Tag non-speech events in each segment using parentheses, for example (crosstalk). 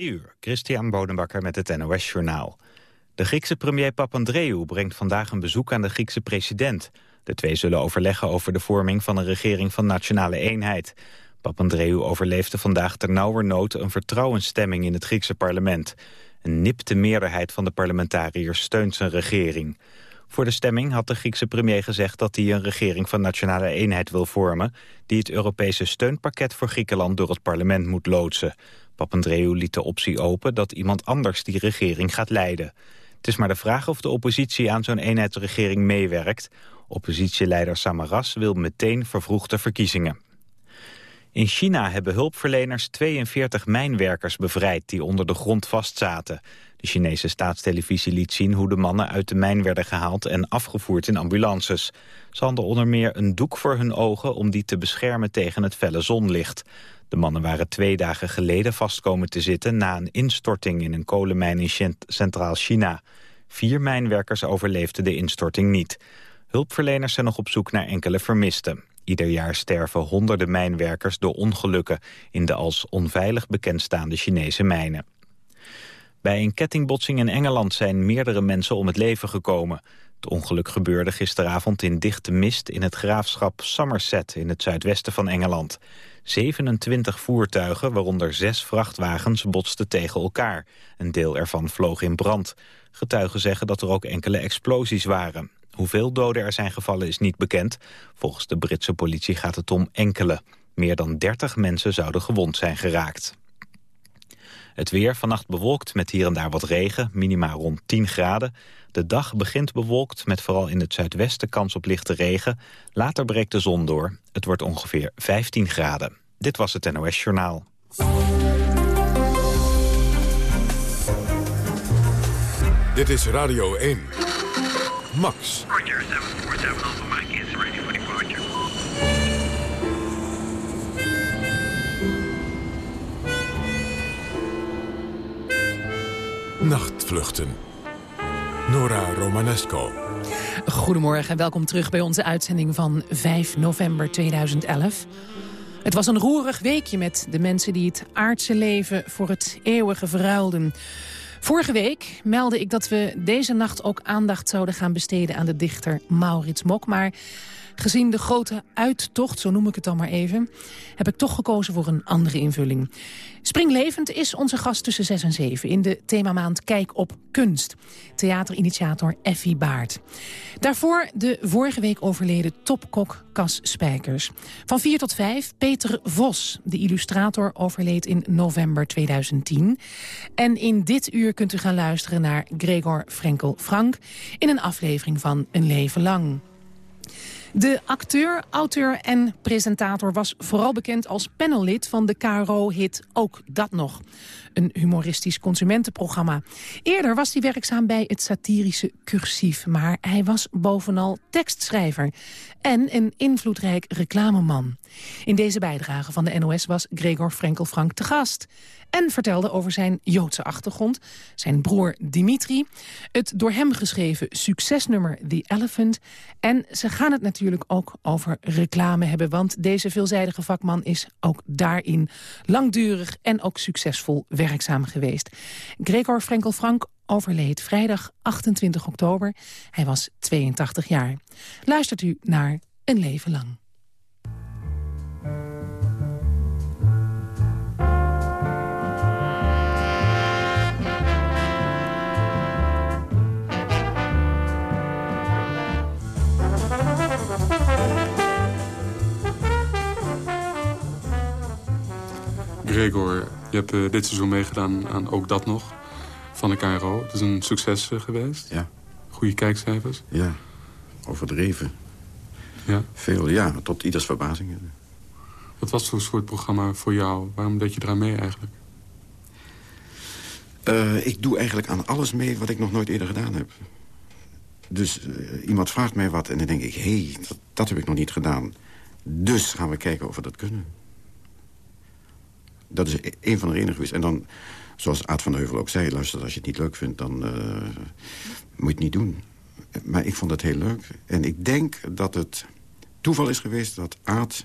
uur, Christian Bonenbakker met het NOS Journaal. De Griekse premier Papandreou brengt vandaag een bezoek aan de Griekse president. De twee zullen overleggen over de vorming van een regering van nationale eenheid. Papandreou overleefde vandaag ternauwernood een vertrouwensstemming in het Griekse parlement. Een nipte meerderheid van de parlementariërs steunt zijn regering. Voor de stemming had de Griekse premier gezegd dat hij een regering van nationale eenheid wil vormen... die het Europese steunpakket voor Griekenland door het parlement moet loodsen. Papandreou liet de optie open dat iemand anders die regering gaat leiden. Het is maar de vraag of de oppositie aan zo'n eenheidsregering meewerkt. Oppositieleider Samaras wil meteen vervroegde verkiezingen. In China hebben hulpverleners 42 mijnwerkers bevrijd die onder de grond vastzaten. De Chinese staatstelevisie liet zien hoe de mannen uit de mijn werden gehaald en afgevoerd in ambulances. Ze hadden onder meer een doek voor hun ogen om die te beschermen tegen het felle zonlicht. De mannen waren twee dagen geleden vastkomen te zitten na een instorting in een kolenmijn in Centraal China. Vier mijnwerkers overleefden de instorting niet. Hulpverleners zijn nog op zoek naar enkele vermisten. Ieder jaar sterven honderden mijnwerkers door ongelukken in de als onveilig bekendstaande Chinese mijnen. Bij een kettingbotsing in Engeland zijn meerdere mensen om het leven gekomen. Het ongeluk gebeurde gisteravond in dichte mist in het graafschap Somerset in het zuidwesten van Engeland. 27 voertuigen, waaronder zes vrachtwagens, botsten tegen elkaar. Een deel ervan vloog in brand. Getuigen zeggen dat er ook enkele explosies waren. Hoeveel doden er zijn gevallen is niet bekend. Volgens de Britse politie gaat het om enkele. Meer dan 30 mensen zouden gewond zijn geraakt. Het weer vannacht bewolkt met hier en daar wat regen, minima rond 10 graden. De dag begint bewolkt met vooral in het zuidwesten kans op lichte regen. Later breekt de zon door. Het wordt ongeveer 15 graden. Dit was het NOS Journaal. Dit is Radio 1. Max. Roger, 747 Alpha Mike is ready for departure. Nachtvluchten. Nora Romanesco. Goedemorgen en welkom terug bij onze uitzending van 5 november 2011. Het was een roerig weekje met de mensen die het aardse leven voor het eeuwige verruilden. Vorige week meldde ik dat we deze nacht ook aandacht zouden gaan besteden aan de dichter Maurits Mok. Maar Gezien de grote uittocht, zo noem ik het dan maar even... heb ik toch gekozen voor een andere invulling. Springlevend is onze gast tussen 6 en 7 in de themamaand Kijk op Kunst. Theaterinitiator Effie Baart. Daarvoor de vorige week overleden topkok Cas Spijkers. Van 4 tot 5 Peter Vos, de illustrator, overleed in november 2010. En in dit uur kunt u gaan luisteren naar Gregor Frenkel Frank... in een aflevering van Een Leven Lang. De acteur, auteur en presentator was vooral bekend als panellid van de KRO-hit Ook Dat Nog. Een humoristisch consumentenprogramma. Eerder was hij werkzaam bij het satirische Cursief, maar hij was bovenal tekstschrijver en een invloedrijk reclameman. In deze bijdrage van de NOS was Gregor Frenkel Frank te gast en vertelde over zijn Joodse achtergrond, zijn broer Dimitri, het door hem geschreven succesnummer The Elephant en ze gaan het natuurlijk ook over reclame hebben, want deze veelzijdige vakman is ook daarin langdurig en ook succesvol werkzaam geweest. Gregor Frenkel Frank overleed vrijdag 28 oktober. Hij was 82 jaar. Luistert u naar Een Leven Lang. Gregor, je hebt uh, dit seizoen meegedaan aan Ook Dat Nog van de KRO. Het is een succes uh, geweest. Ja. Goede kijkcijfers. Ja, overdreven. Ja. Veel, ja, tot ieders verbazing. Wat was zo'n soort programma voor jou? Waarom deed je eraan mee eigenlijk? Uh, ik doe eigenlijk aan alles mee wat ik nog nooit eerder gedaan heb. Dus iemand vraagt mij wat en dan denk ik... hé, hey, dat, dat heb ik nog niet gedaan. Dus gaan we kijken of we dat kunnen. Dat is een van de redenen geweest. En dan, zoals Aad van Heuvel ook zei... luister, als je het niet leuk vindt, dan uh, moet je het niet doen. Maar ik vond het heel leuk. En ik denk dat het toeval is geweest dat Aad...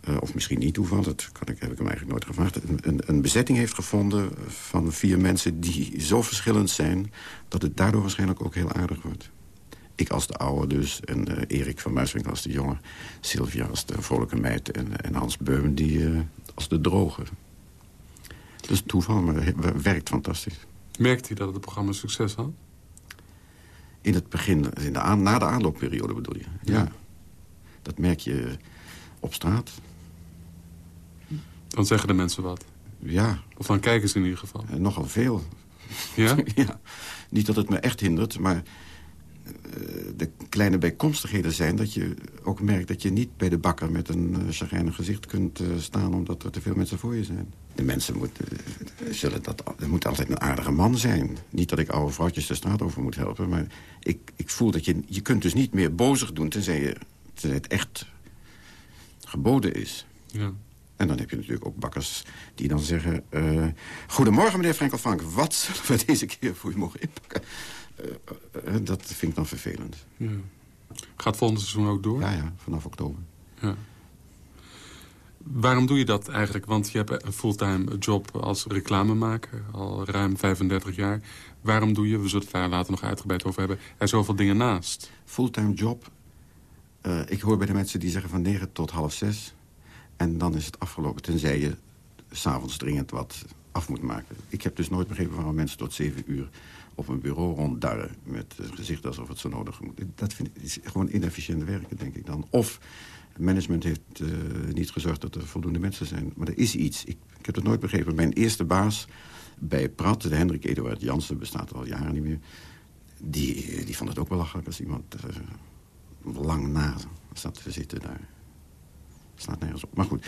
eh, of misschien niet toeval, dat kan ik, heb ik hem eigenlijk nooit gevraagd... Een, een, bezetting heeft gevonden van vier mensen die zo verschillend zijn... dat het daardoor waarschijnlijk ook heel aardig wordt. Ik als de oude dus, en uh, Erik van Muiswinkel als de jongen... Sylvia als de vrolijke meid en, en Hans Beum die, als de droge. Dus toeval, maar het werkt fantastisch. Merkt hij dat het programma succes had? In het begin, in de aan, na de aanloopperiode bedoel je? Ja. ja. Dat merk je op straat. Dan zeggen de mensen wat? Ja. Of dan kijken ze in ieder geval? Uh, nogal veel. Ja? (laughs) ja? Niet dat het me echt hindert, maar uh, de kleine bijkomstigheden zijn... dat je ook merkt dat je niet bij de bakker met een uh, chagrijnig gezicht kunt staan... omdat er te veel mensen voor je zijn. De mensen moeten, zullen dat... Er moet altijd een aardige man zijn. Niet dat ik oude vrouwtjes de straat over moet helpen... maar ik, ik voel dat je... Je kunt dus niet meer bozig doen tenzij, je, tenzij het echt geboden is. Ja. En dan heb je natuurlijk ook bakkers die dan zeggen... Uh, Goedemorgen, meneer Frenkel Frank. Wat zullen we deze keer voor u mogen inpakken? Uh, uh, dat vind ik dan vervelend. Ja. Gaat volgende seizoen ook door? Ja, ja, vanaf oktober. Ja. Waarom doe je dat eigenlijk? Want je hebt een fulltime job als reclamemaker, al ruim 35 jaar. Waarom doe je, we zullen het daar later nog uitgebreid over hebben, er zoveel dingen naast? Fulltime job. Uh, ik hoor bij de mensen die zeggen van 9 tot half 6. En dan is het afgelopen, tenzij je s'avonds dringend wat af moet maken. Ik heb dus nooit begrepen waarom mensen tot 7 uur op een bureau ronddarren... met het gezicht alsof het zo nodig moet. Dat vind ik, is gewoon inefficiënt werken, denk ik dan. Of management heeft uh, niet gezorgd dat er voldoende mensen zijn. Maar er is iets. Ik, heb het nooit begrepen. Mijn eerste baas bij Prat, de Hendrik Eduard Jansen... bestaat al jaren niet meer... die, die vond het ook belachelijk als iemand... Uh, lang na zat te zitten daar. Slaat nergens op. Maar goed,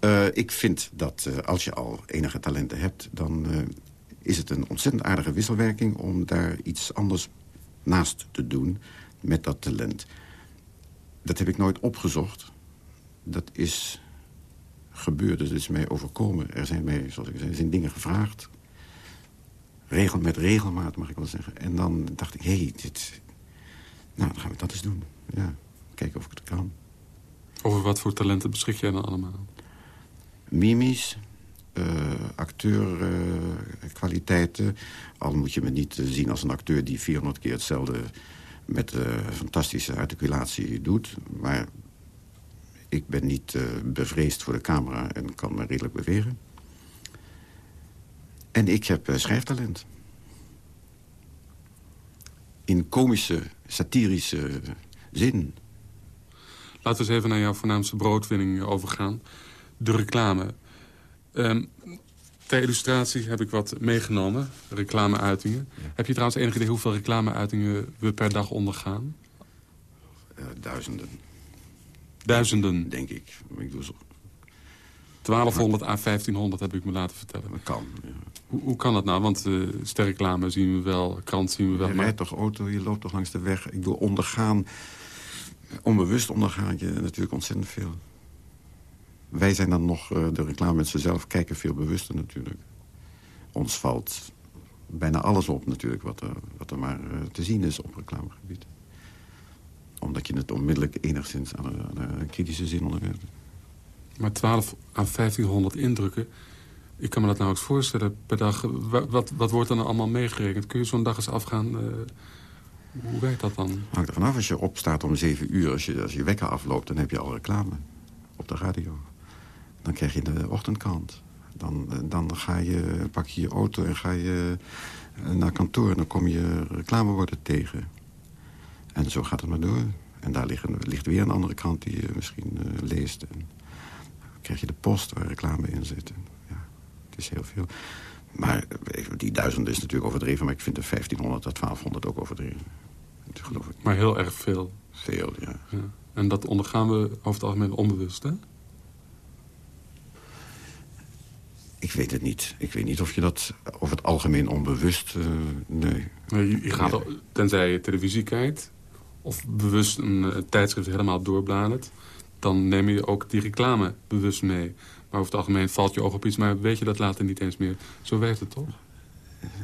uh, ik vind dat als je al enige talenten hebt... dan is het een ontzettend aardige wisselwerking... om daar iets anders naast te doen met dat talent. Dat heb ik nooit opgezocht. Dat is gebeurd, dus het is mij overkomen. Er zijn mij, zoals ik zei, zijn dingen gevraagd. Regel, met regelmaat, mag ik wel zeggen. En dan dacht ik, hé, hey, dit... Nou, dan gaan we dat eens doen. Ja, kijken of ik het kan. Over wat voor talenten beschik jij dan allemaal? Mimisch, acteurkwaliteiten. Uh, Al moet je me niet uh, zien als een acteur die 400 keer hetzelfde... met fantastische articulatie doet. Maar ik ben niet bevreesd voor de camera en kan me redelijk bewegen. En ik heb schrijftalent. In komische, satirische zin. Laten we eens even naar jouw voornaamste broodwinning overgaan. De reclame. Um, ter illustratie heb ik wat meegenomen. Reclameuitingen. Ja. Heb je trouwens enig idee hoeveel reclameuitingen we per dag ondergaan? Uh, duizenden. Duizenden? Denk ik. ik doe zo... 1200 à 1500 heb ik me laten vertellen. Dat kan, ja. hoe, hoe, kan dat nou? Want uh, sterreclame zien we wel, krant zien we wel. Je rijdt toch auto, je loopt toch langs de weg. Ik wil ondergaan onbewust ondergaan je natuurlijk ontzettend veel. Wij zijn dan nog, uh, de reclamemensen zelf kijken veel bewuster natuurlijk. Ons valt bijna alles op natuurlijk wat er, wat er maar uh, te zien is op reclamegebied. Omdat je het onmiddellijk enigszins aan een, aan een kritische zin onderwerpt. Maar 12 à 1500 indrukken, ik kan me dat nou eens voorstellen per dag. Wat, wat wordt er dan allemaal meegerekend? Kun je zo'n dag eens afgaan... Uh, hoe werkt dat dan? Hangt er vanaf als je opstaat om zeven uur. Als je, als je wekker afloopt, dan heb je al reclame op de radio. Dan krijg je de ochtendkrant. Dan, dan ga je, pak je je auto en ga je naar kantoor. En dan kom je reclameborden tegen. En zo gaat het maar door. En daar ligt, ligt weer een andere krant die je misschien uh, leest. En dan krijg je de post waar reclame in zit. Ja, het is heel veel. Maar die duizend is natuurlijk overdreven. Maar ik vind de 1500 tot 1200 ook overdreven. Dat geloof ik. Maar heel erg veel. Veel, ja. ja. En dat ondergaan we over het algemeen onbewust, hè? Ik weet het niet. Ik weet niet of je dat over het algemeen onbewust... Uh, nee. Je, je gaat, tenzij je televisie kijkt... of bewust een, een tijdschrift helemaal doorbladert... dan neem je ook die reclame bewust mee. Maar over het algemeen valt je oog op iets, maar weet je dat later niet eens meer. Zo werkt het toch?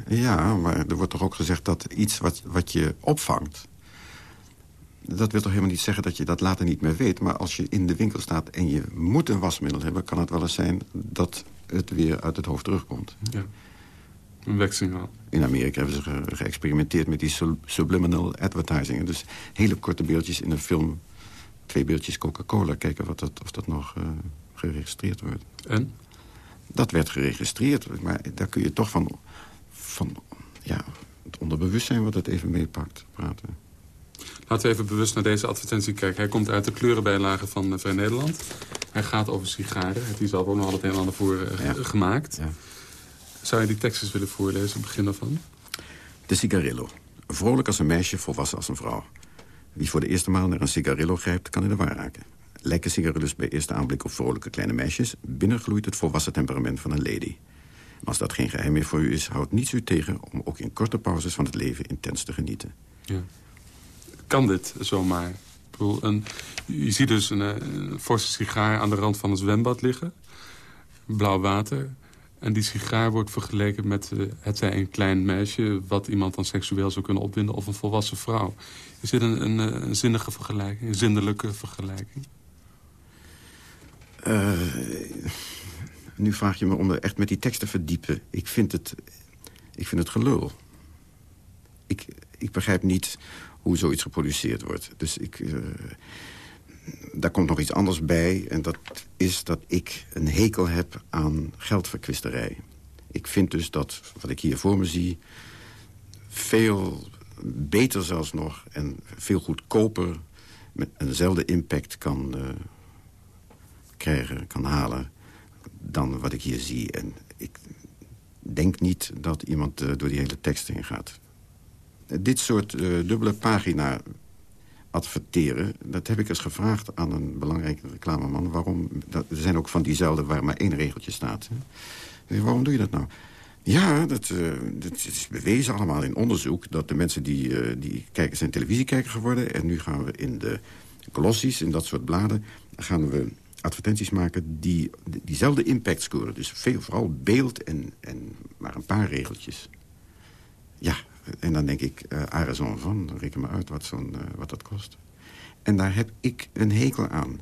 Ja, maar er wordt toch ook gezegd dat iets wat, wat je opvangt... Dat wil toch helemaal niet zeggen dat je dat later niet meer weet. Maar als je in de winkel staat en je moet een wasmiddel hebben... kan het wel eens zijn dat het weer uit het hoofd terugkomt. Ja. Een weksignaal. In Amerika hebben ze ge- geëxperimenteerd met die sub- subliminal advertising. Dus hele korte beeldjes in een film. Twee beeldjes Coca-Cola. Kijken wat dat, of dat nog eh, geregistreerd wordt. En? Dat werd geregistreerd. Maar daar kun je toch van, van ja, het onderbewustzijn wat het even meepakt praten. Laten we even bewust naar deze advertentie kijken. Hij komt uit de kleurenbijlage van eh, Vrij Nederland. Hij gaat over sigaren. Hier zelf ook nog al het een en ander voor eh, Ja. ge- gemaakt. Ja. Zou je die tekst eens willen voorlezen, het begin daarvan? De cigarillo. Vrolijk als een meisje, volwassen als een vrouw. Wie voor de eerste maal naar een cigarillo grijpt, kan in de war raken. Lijken cigarillos bij eerste aanblik op vrolijke kleine meisjes... binnen gloeit het volwassen temperament van een lady. Maar als dat geen geheim meer voor u is, houdt niets u tegen... om ook in korte pauzes van het leven intens te genieten. Ja. Kan dit zomaar? Je ziet dus een, eh, een forse sigaar aan de rand van een zwembad liggen. Blauw water. En die sigaar wordt vergeleken met eh, het zij een klein meisje... wat iemand dan seksueel zou kunnen opwinden... of een volwassen vrouw. Is dit een, een, eh, zinnige vergelijking? Een zindelijke vergelijking? Nu vraag je me om er echt met die tekst te verdiepen. Ik vind het, ik vind het gelul. Ik, ik begrijp niet hoe zoiets geproduceerd wordt. Dus ik, eh, daar komt nog iets anders bij. En dat is dat ik een hekel heb aan geldverkwisterij. Ik vind dus dat wat ik hier voor me zie... veel beter zelfs nog en veel goedkoper... met eenzelfde impact kan... eh, krijgen, kan halen dan wat ik hier zie. En ik denk niet dat iemand eh, door die hele tekst heen gaat. Eh, dit soort eh, dubbele pagina adverteren... dat heb ik eens gevraagd aan een belangrijke reclameman. Waarom, dat, er zijn ook van diezelfde waar maar één regeltje staat. Hè. Zeg, Waarom doe je dat nou? Ja, dat, eh, dat is bewezen allemaal in onderzoek... dat de mensen die, eh, die kijken zijn televisiekijker geworden... en nu gaan we in de glossies, in dat soort bladen... gaan we advertenties maken die diezelfde impact scoren. Dus veel, vooral beeld en, en maar een paar regeltjes. Ja, en dan denk ik, uh, Arizon van, reken maar uit wat, zo'n, uh, wat dat kost. En daar heb ik een hekel aan.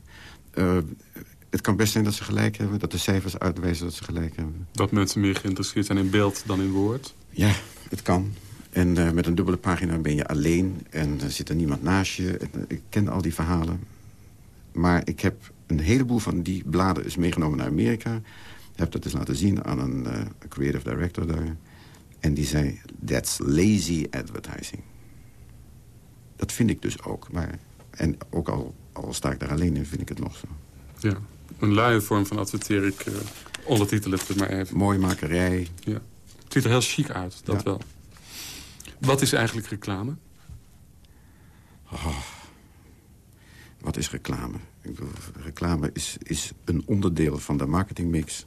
Uh, het kan best zijn dat ze gelijk hebben, dat de cijfers uitwijzen dat ze gelijk hebben. Dat mensen meer geïnteresseerd zijn in beeld dan in woord? Ja, het kan. En uh, met een dubbele pagina ben je alleen en er zit er niemand naast je. Ik ken al die verhalen. Maar ik heb een heleboel van die bladen is meegenomen naar Amerika. Heb dat eens laten zien aan een uh, creative director daar. En die zei, that's lazy advertising. Dat vind ik dus ook. Maar, en ook al, al sta ik daar alleen in, vind ik het nog zo. Ja, een luie vorm van adverteer ik uh, ondertitel het maar even. Mooi makerij. Ja. Het ziet er heel chic uit, dat ja. wel. Wat is eigenlijk reclame? Oh, wat is reclame? Ik bedoel, reclame is, is een onderdeel van de marketingmix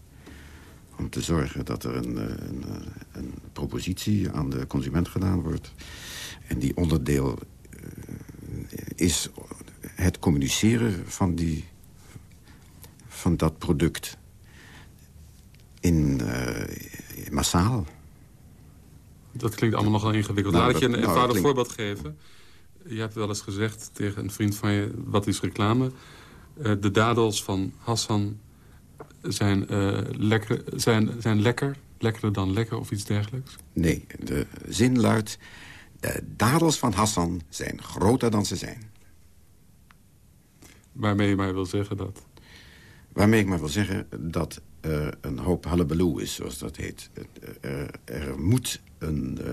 om te zorgen dat er een, een, een, propositie aan de consument gedaan wordt. En die onderdeel uh, is het communiceren van, die, van dat product in uh, massaal. Dat klinkt allemaal nogal ingewikkeld. Nou, Laat ik je een eenvoudig nou, dat voorbeeld geven. Je hebt wel eens gezegd tegen een vriend van je... wat is reclame? Eh, de dadels van Hassan zijn, eh, lekker, zijn, zijn lekker. Lekkerder dan lekker of iets dergelijks. Nee, de zin luidt... De dadels van Hassan zijn groter dan ze zijn. Waarmee je mij wil zeggen dat... Waarmee ik maar wil zeggen dat er een hoop hullabaloo is, zoals dat heet. Er, er moet een... Uh,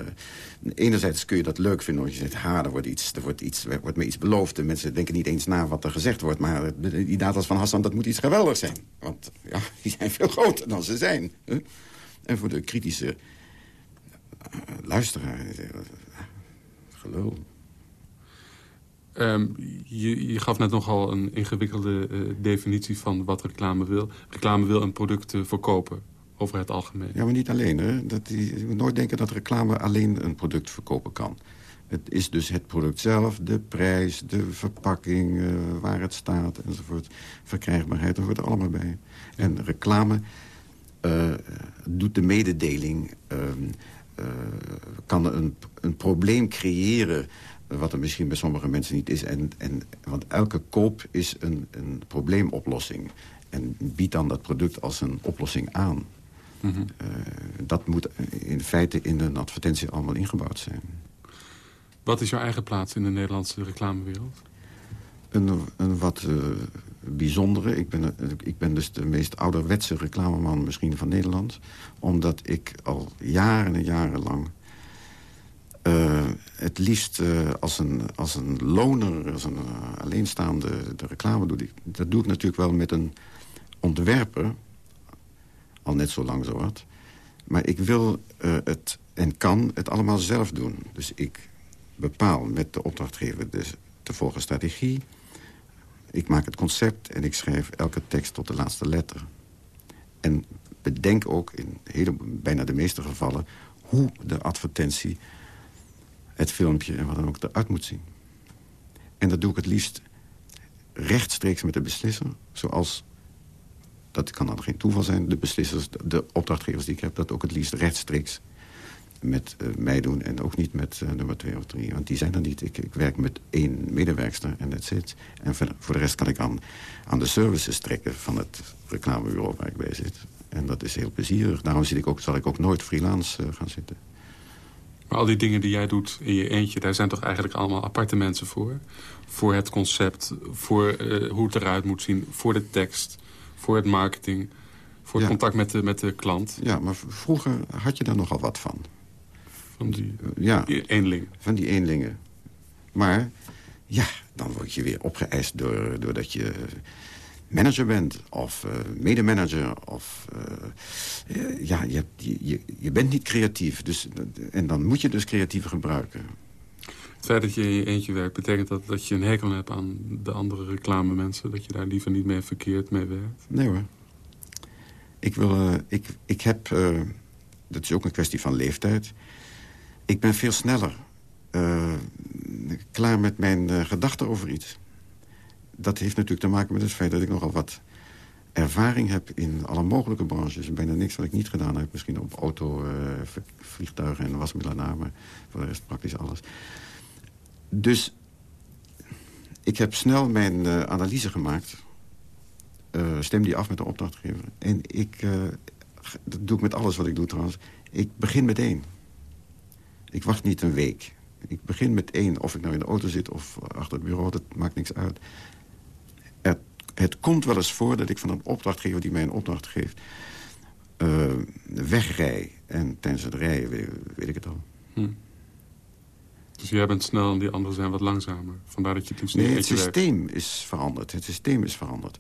enerzijds kun je dat leuk vinden, want je zegt... ha, er wordt, iets, er wordt, iets, er wordt iets beloofd. De mensen denken niet eens na wat er gezegd wordt. Maar die data's van Hassan, dat moet iets geweldigs zijn. Want ja, (laughs) die zijn veel groter dan ze zijn. En voor de kritische uh, luisteraar... Uh, gelul. Um, je, je, gaf net nogal een ingewikkelde definitie van wat reclame wil. Reclame wil een product verkopen, over het algemeen. Ja, maar niet alleen. Hè? Dat die, je moet nooit denken dat reclame alleen een product verkopen kan. Het is dus het product zelf, de prijs, de verpakking, uh, waar het staat enzovoort. Verkrijgbaarheid, dat hoort er allemaal bij. En reclame doet de mededeling... kan een, een probleem creëren... wat er misschien bij sommige mensen niet is. En, en, want elke koop is een, een probleemoplossing. En biedt dan dat product als een oplossing aan. Eh, dat moet in feite in een advertentie allemaal ingebouwd zijn. Wat is jouw eigen plaats in de Nederlandse reclamewereld? Een, een wat eh, bijzondere. Ik ben, eh, ik ben dus de meest ouderwetse reclameman misschien van Nederland. Omdat ik al jaren en jaren lang... het liefst als, een, als een loner, als een alleenstaande de reclame doe. Ik- Dat doe ik natuurlijk wel met een ontwerper. Al net zo lang zo wat. Maar ik wil eh, het en kan het allemaal zelf doen. Dus ik bepaal met de opdrachtgever dus te volgen strategie. Ik maak het concept en ik schrijf elke tekst tot de laatste letter. En bedenk ook in hele, bijna de meeste gevallen... hoe de advertentie, het filmpje en wat dan ook eruit moet zien. En dat doe ik het liefst rechtstreeks met de beslisser. Zoals, dat kan dan geen toeval zijn, de beslissers, de opdrachtgevers die ik heb... dat ook het liefst rechtstreeks met eh, mij doen en ook niet met eh, nummer twee of drie. Want die zijn er niet. Ik, ik werk met één medewerkster en that's it. En voor de rest kan ik aan, aan de services trekken van het reclamebureau waar ik bij zit. En dat is heel plezierig. Daarom zit ik ook, zal ik ook nooit freelance eh, gaan zitten. Maar al die dingen die jij doet in je eentje... daar zijn toch eigenlijk allemaal aparte mensen voor? Voor het concept, voor hoe het eruit moet zien... voor de tekst, voor het marketing... voor het Ja. contact met de, met de klant. Ja, maar vroeger had je daar nogal wat van. Van die ja, eenling. van die eenlingen. Maar ja, dan word je weer opgeëist door, doordat je manager bent of eh, medemanager. Of, eh, ja, je, je, je, bent niet creatief. Dus, en dan moet je dus creatieve gebruiken. Het feit dat je in je eentje werkt... betekent dat dat je een hekel hebt aan de andere reclamemensen? Dat je daar liever niet mee verkeerd mee werkt? Nee hoor. Ik, wil, eh, ik, ik heb... eh, dat is ook een kwestie van leeftijd. Ik ben veel sneller eh, klaar met mijn gedachten over iets. Dat heeft natuurlijk te maken met het feit dat ik nogal wat ervaring heb in alle mogelijke branches. Bijna niks wat ik niet gedaan heb. Misschien op auto, vliegtuigen en wasmiddelen na, maar voor de rest praktisch alles. Dus ik heb snel mijn eh, analyse gemaakt. Eh, stem die af met de opdrachtgever. En ik, eh, dat doe ik met alles wat ik doe trouwens. Ik begin met één. Ik wacht niet een week. Ik begin met één. Of ik nou in de auto zit of achter het bureau, dat maakt niks uit. Er, het komt wel eens voor dat ik van een opdrachtgever die mij een opdracht geeft... wegrij. En tijdens het rijden weet, weet ik het al. Hm. Dus jij bent snel en die anderen zijn wat langzamer. Vandaar dat je het liefst in Nee, het werkt. systeem is veranderd. Het systeem is veranderd.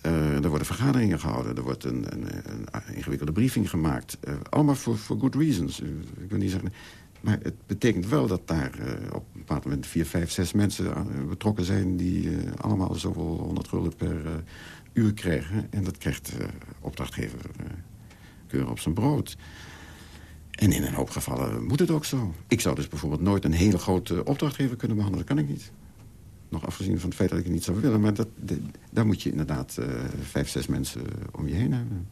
Eh, er worden vergaderingen gehouden. Er wordt een, een, een ingewikkelde briefing gemaakt. Eh, allemaal voor good reasons. Eh, ik wil niet zeggen... Maar het betekent wel dat daar op een bepaald moment... vier, vijf, zes mensen betrokken zijn... die allemaal zoveel honderd gulden per uur krijgen. En dat krijgt de opdrachtgever eh keur op zijn brood. En in een hoop gevallen moet het ook zo. Ik zou dus bijvoorbeeld nooit een hele grote opdrachtgever kunnen behandelen. Dat kan ik niet. Nog afgezien van het feit dat ik het niet zou willen. Maar dat, daar moet je inderdaad eh, vijf, zes mensen om je heen hebben.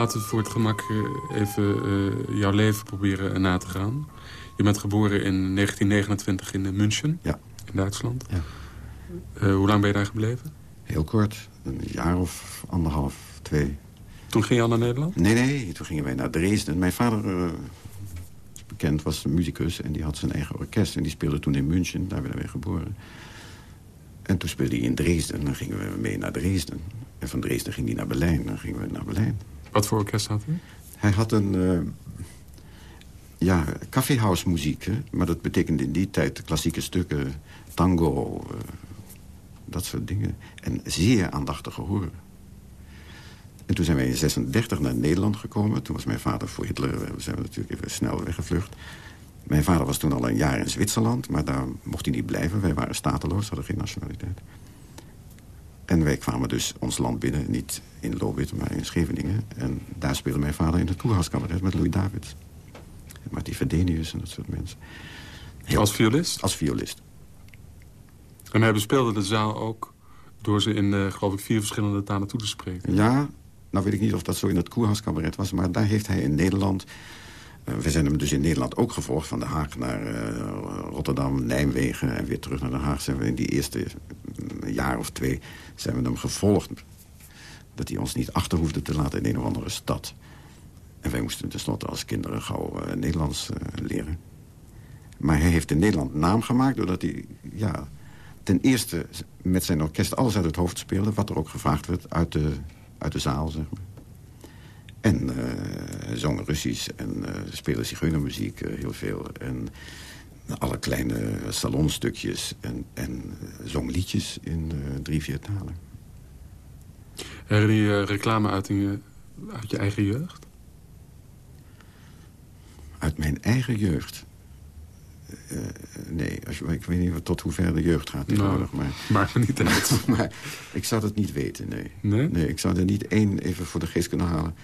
Laten we voor het gemak eh, even eh, jouw leven proberen na te gaan. Je bent geboren in 1929 in eh, München, Ja, in Duitsland. Ja. Eh, hoe lang ben je daar gebleven? heel kort. Een jaar of anderhalf, twee. Toen ging je al naar Nederland? Nee, nee, toen gingen wij naar Dresden. Mijn vader, eh, bekend, was een muzikus en die had zijn eigen orkest. En die speelde toen in München, daar werden wij geboren. En toen speelde hij in Dresden en dan gingen we mee naar Dresden. En van Dresden ging hij naar Berlijn, dan gingen we naar Berlijn. Wat voor orkest had hij? Hij had een... eh ja, caféhouse muziek, maar dat betekende in die tijd klassieke stukken, tango, eh, dat soort dingen. En zeer aandachtig gehoor. En toen zijn wij in 36 naar Nederland gekomen. Toen was mijn vader voor Hitler, eh, zijn we natuurlijk even snel weggevlucht. Mijn vader was toen al een jaar in Zwitserland, maar daar mocht hij niet blijven. Wij waren stateloos, hadden geen nationaliteit. En wij kwamen dus ons land binnen, niet in Lobit, maar in Scheveningen. En daar speelde mijn vader in het Koerhuiscabaret met Louis David. En Marty Verdenius en dat soort mensen. Heel- Als violist? Als violist. En hij bespeelde de zaal ook door ze in, eh, geloof ik, vier verschillende talen toe te spreken. Ja, nou weet ik niet of dat zo in het Koerhuiscabaret was... maar daar heeft hij in Nederland... eh, we zijn hem dus in Nederland ook gevolgd... van Den Haag naar eh, Rotterdam, Nijmegen en weer terug naar Den Haag. Zijn we in die eerste mm, jaar of twee zijn we hem gevolgd. Dat hij ons niet achter hoefde te laten in een of andere stad. En wij moesten tenslotte als kinderen gauw eh, Nederlands eh, leren. Maar hij heeft in Nederland naam gemaakt doordat hij... Ja, ten eerste met zijn orkest alles uit het hoofd speelde... wat er ook gevraagd werd uit de, uit de zaal, zeg maar. En eh zong Russisch en eh speelde zigeunermuziek eh, heel veel. En alle kleine salonstukjes en, en eh, zong liedjes in eh, drie, vier talen. Herinner je reclameuitingen uit je eigen jeugd? Uit mijn eigen jeugd. Eh, nee, als je, ik weet niet wat- tot hoe ver de jeugd gaat tegenwoordig. maar, Maakt me niet uit. (laughs) maar ik zou het niet weten, nee. Nee? Nee, ik zou er niet één even voor de geest kunnen halen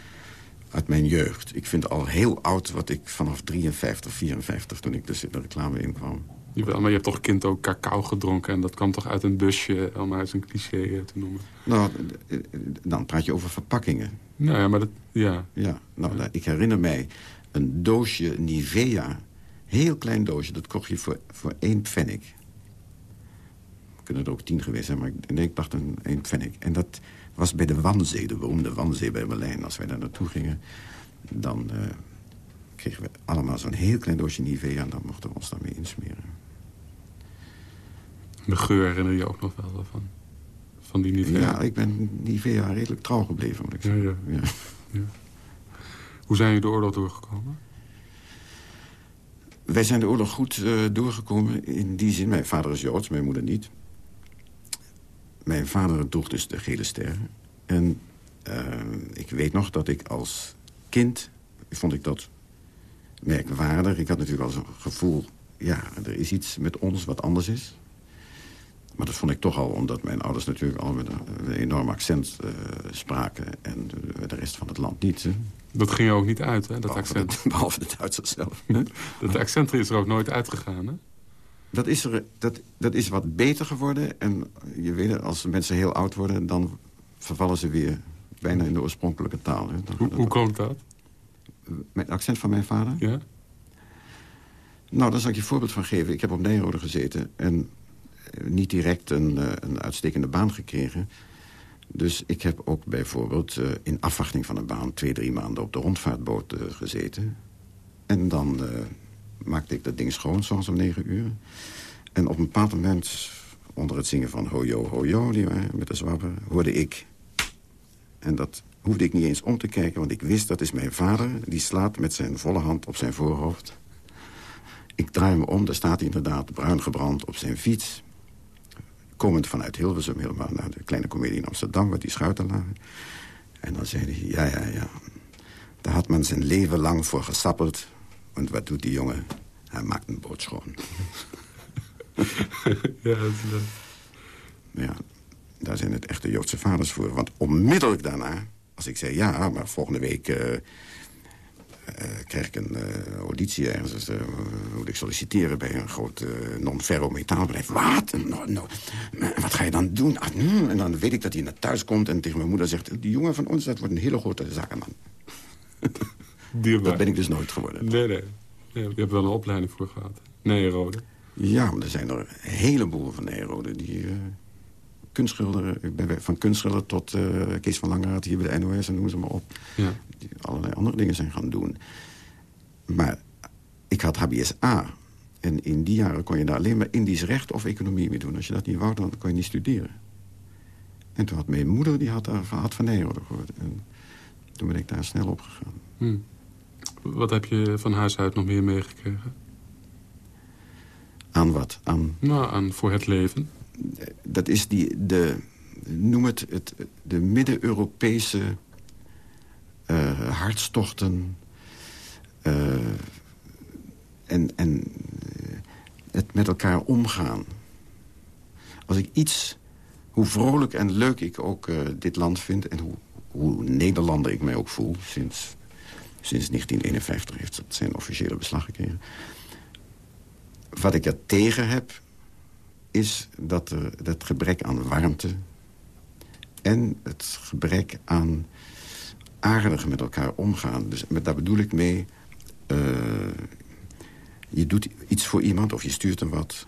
uit mijn jeugd. Ik vind al heel oud wat ik vanaf 53, 54, toen ik dus in de reclame inkwam. Jawel, maar je hebt toch kind ook cacao gedronken... en dat kwam toch uit een busje, om maar eens een cliché eh, te noemen. Nou, eh, eh, dan praat je over verpakkingen. Nou ja, maar dat... Ja, Ja, nou, nou, ik herinner mij een doosje Nivea. Heel klein doosje, dat kocht je voor, voor één pfennig. Kunnen er ook tien geweest zijn, maar ik, nee, ik dacht een één pfennig. En dat was bij de Wanzee, de beroemde Wanzee bij Berlijn. Als wij daar naartoe gingen, dan eh, kregen we allemaal zo'n heel klein doosje Nivea... en dan mochten we ons daarmee insmeren. de geur herinner je ook nog wel van, van die Nivea. Ja, ik ben Nivea redelijk trouw gebleven, moet ik Ja, zeggen. ja. Ja. Hoe zijn jullie de oorlog doorgekomen? Wij zijn de oorlog goed eh, doorgekomen in die zin. Mijn vader is Joods, mijn moeder niet. Mijn vader droeg dus de gele ster. En eh, ik weet nog dat ik als kind... vond ik dat merkwaardig. Ik had natuurlijk al zo'n gevoel... ja, er is iets met ons wat anders is. Maar dat vond ik toch al, omdat mijn ouders natuurlijk al met een, enorm accent eh, spraken... en de, de rest van het land niet. hè. Dat ging er ook niet uit, hè, dat Behalve accent. de, (laughs) behalve de Duitsers zelf. Dat accent is er ook nooit uitgegaan, hè? Dat is, er, dat, dat is wat beter geworden. En je weet als mensen heel oud worden... dan vervallen ze weer bijna in de oorspronkelijke taal. Hè. Dan Hoe, komt dat? Met accent van mijn vader? Ja? Nou, daar zal ik je een voorbeeld van geven. Ik heb op Nijrode gezeten en eh, niet direct een, eh, een uitstekende baan gekregen. Dus ik heb ook bijvoorbeeld eh, in afwachting van een baan... twee, drie maanden op de rondvaartboot gezeten. En dan maakte ik dat ding schoon, soms om negen uur. En op een bepaald moment, onder het zingen van hojo, hojo... Die, waren met de zwabber, hoorde ik... En dat hoefde ik niet eens om te kijken, want ik wist dat is mijn vader. Die slaat met zijn volle hand op zijn voorhoofd. Ik draai me om, daar staat hij inderdaad bruin gebrand op zijn fiets. Komend vanuit Hilversum helemaal naar de kleine comedie in Amsterdam... waar die schuiten lagen. En dan zei hij, ja, ja, ja. Daar had men zijn leven lang voor gesappeld. Want wat doet die jongen? Hij maakt een boot schoon. (laughs) Ja, dat is, eh, Ja, daar zijn het echte Joodse vaders voor. Want onmiddellijk daarna, als ik zei... ja, maar volgende week eh, krijg ik een eh, auditie ergens... Dus, eh, moet ik solliciteren bij een groot non-ferro metaalbedrijf. Wat? No, no. Maar Wat ga je dan doen? Ah, hmm. En dan weet ik dat hij naar thuis komt en tegen mijn moeder zegt... die jongen van ons, dat wordt een hele grote zakenman. (laughs) dierbaar. Dat ben ik dus nooit geworden. Nee, nee. Je hebt wel een opleiding voor gehad. Nee, Rode. Ja, maar er zijn er een heleboel van Nijrode die eh kunstschilderen... ik ben Van kunstschilder tot eh, Kees van Langeraad hier bij de NOS en noem ze maar op. Ja. Die allerlei andere dingen zijn gaan doen. Maar ik had HBSA. En in die jaren kon je daar alleen maar Indisch recht of economie mee doen. Als je dat niet wou, dan kon je niet studeren. En toen had mijn moeder, die had, daar, had van Nijrode gehoord. En toen ben ik daar snel op gegaan. Hm. Wat heb je van huis uit nog meer meegekregen? Aan wat? Aan Nou, aan voor het leven. dat is die, de, noem het, het de Midden-Europese eh, hartstochten. eh, en en eh, het met elkaar omgaan. Als ik iets hoe vrolijk en leuk ik ook dit land vind... en hoe, hoe Nederlander ik mij ook voel... sinds, sinds 1951 heeft dat zijn officiële beslag gekregen. Wat ik er tegen heb, is dat er dat gebrek aan warmte... en het gebrek aan aardig met elkaar omgaan. Dus met, daar bedoel ik mee... Uh, je doet iets voor iemand of je stuurt hem wat.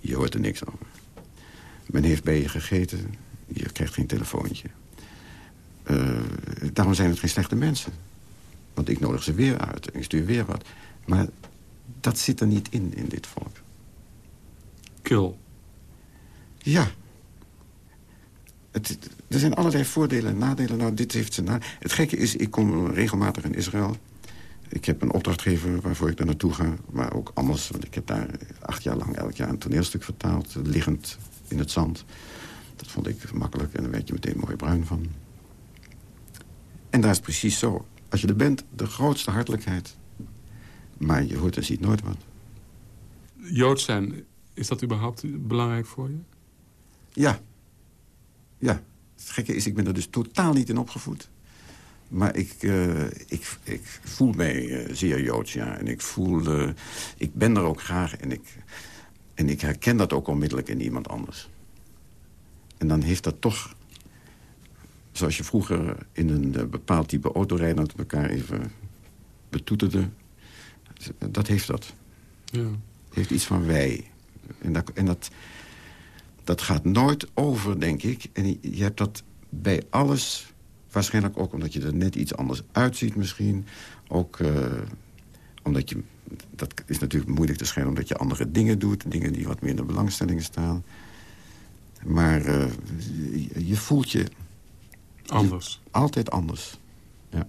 Je hoort er niks over. Men heeft bij je gegeten. Je krijgt geen telefoontje. Uh, daarom zijn het geen slechte mensen. Want ik nodig ze weer uit en ik stuur weer wat. Maar dat zit er niet in, in dit volk. Kill. Ja. Het, er zijn allerlei voordelen en nadelen. Nou, dit heeft zijn Het gekke is, ik kom regelmatig in Israël. Ik heb een opdrachtgever waarvoor ik daar naartoe ga. Maar ook anders, want ik heb daar acht jaar lang elk jaar een toneelstuk vertaald. Liggend in het zand. Dat vond ik makkelijk en daar werd je meteen mooi bruin van. En daar is precies zo. Als je er bent, de grootste hartelijkheid. Maar je hoort en ziet nooit wat. Joods zijn, is dat überhaupt belangrijk voor je? Ja. Ja. Het gekke is, ik ben er dus totaal niet in opgevoed. Maar ik, uh, ik, ik voel mij uh, zeer Joods, ja. En ik voel... Uh, ik ben er ook graag en ik, en ik herken dat ook onmiddellijk in iemand anders. En dan heeft dat toch... Zoals je vroeger in een bepaald type autorijden... met elkaar even betoeterde. Dat heeft dat. Ja. heeft iets van wij. En dat, en dat, dat gaat nooit over, denk ik. En je hebt dat bij alles Waarschijnlijk ook omdat je er net iets anders uitziet misschien. Ook uh, omdat je... Dat is natuurlijk moeilijk te schrijven omdat je andere dingen doet. Dingen die wat meer in de belangstelling staan. Maar uh, je, je, voelt je... Anders. Altijd anders, ja.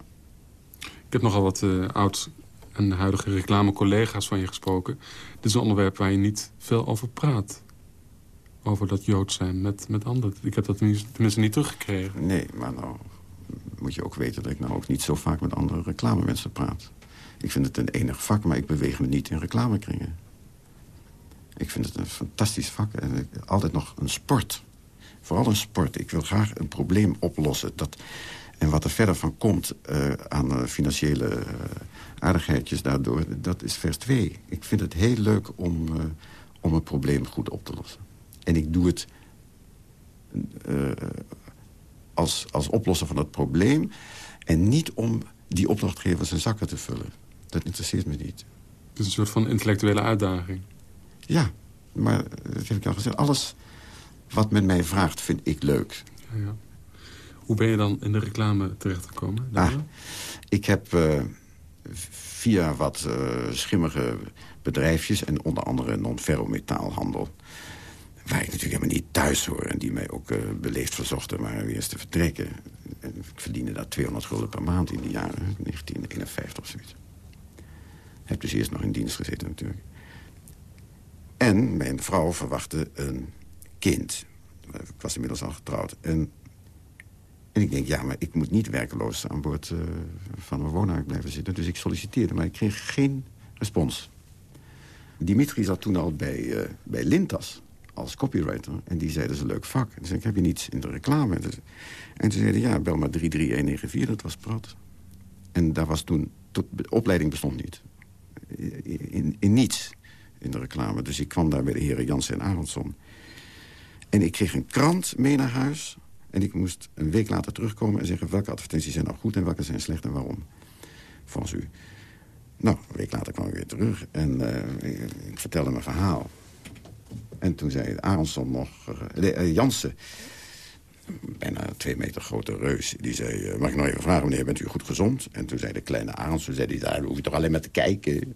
Ik heb nogal wat uh, oud en huidige reclame-collega's van je gesproken. Dit is een onderwerp waar je niet veel over praat over dat Jood zijn met, met anderen. Ik heb dat tenminste niet teruggekregen. Nee, maar nou, moet je ook weten dat ik nou ook niet zo vaak met andere reclamemensen praat. Ik vind het een enig vak, maar ik beweeg me niet in reclamekringen. Ik vind het een fantastisch vak en altijd nog een sport. Vooral een sport. Ik wil graag een probleem oplossen. Dat, en wat er verder van komt uh, aan uh, financiële uh, aardigheidjes daardoor... dat is vers 2. Ik vind het heel leuk om, om een probleem goed op te lossen. En ik doe het als, als oplosser van het probleem... en niet om die opdrachtgever zijn zakken te vullen. Dat interesseert me niet. Het is een soort van intellectuele uitdaging. Ja, maar dat heb ik al gezegd. Alles wat men mij vraagt, vind ik leuk. Ja. Hoe ben je dan in de reclame terechtgekomen? Ah, ik heb uh, via wat uh, schimmige bedrijfjes... en onder andere non-ferrometaalhandel waar ik natuurlijk helemaal niet thuis hoor... en die mij ook uh, beleefd verzochten maar weer eens te vertrekken. En ik verdiende daar 200 gulden per maand in de jaren 1951 of zoiets. Heb dus eerst nog in dienst gezeten natuurlijk. En mijn vrouw verwachtte een kind. Ik was inmiddels al getrouwd. En, en ik denk, ja, maar ik moet niet werkeloos aan boord uh, van mijn woonhuis blijven zitten. Dus ik solliciteerde, maar ik kreeg geen respons. Dimitri zat toen al bij, uh, bij Lintas als copywriter. En die zeiden, dat is een leuk vak. En zei ik, heb je niets in de reclame? En toen zeiden ja, bel maar 33194, dat was prat. En daar was toen, tot, de opleiding bestond niet. In, in niets in de reclame. Dus ik kwam daar bij de heren Jansen en Aronson. En ik kreeg een krant mee naar huis. En ik moest een week later terugkomen en zeggen... welke advertenties zijn nou goed en welke zijn slecht en waarom. Volgens u. Nou, een week later kwam ik weer terug en uh, ik vertelde mijn verhaal. En toen zei Aronson nog... Uh, Jansen, bijna twee meter grote reus... die zei, mag ik nog even vragen, meneer, bent u goed gezond? En toen zei de kleine Aronson, zei die, daar hoef je toch alleen maar te kijken.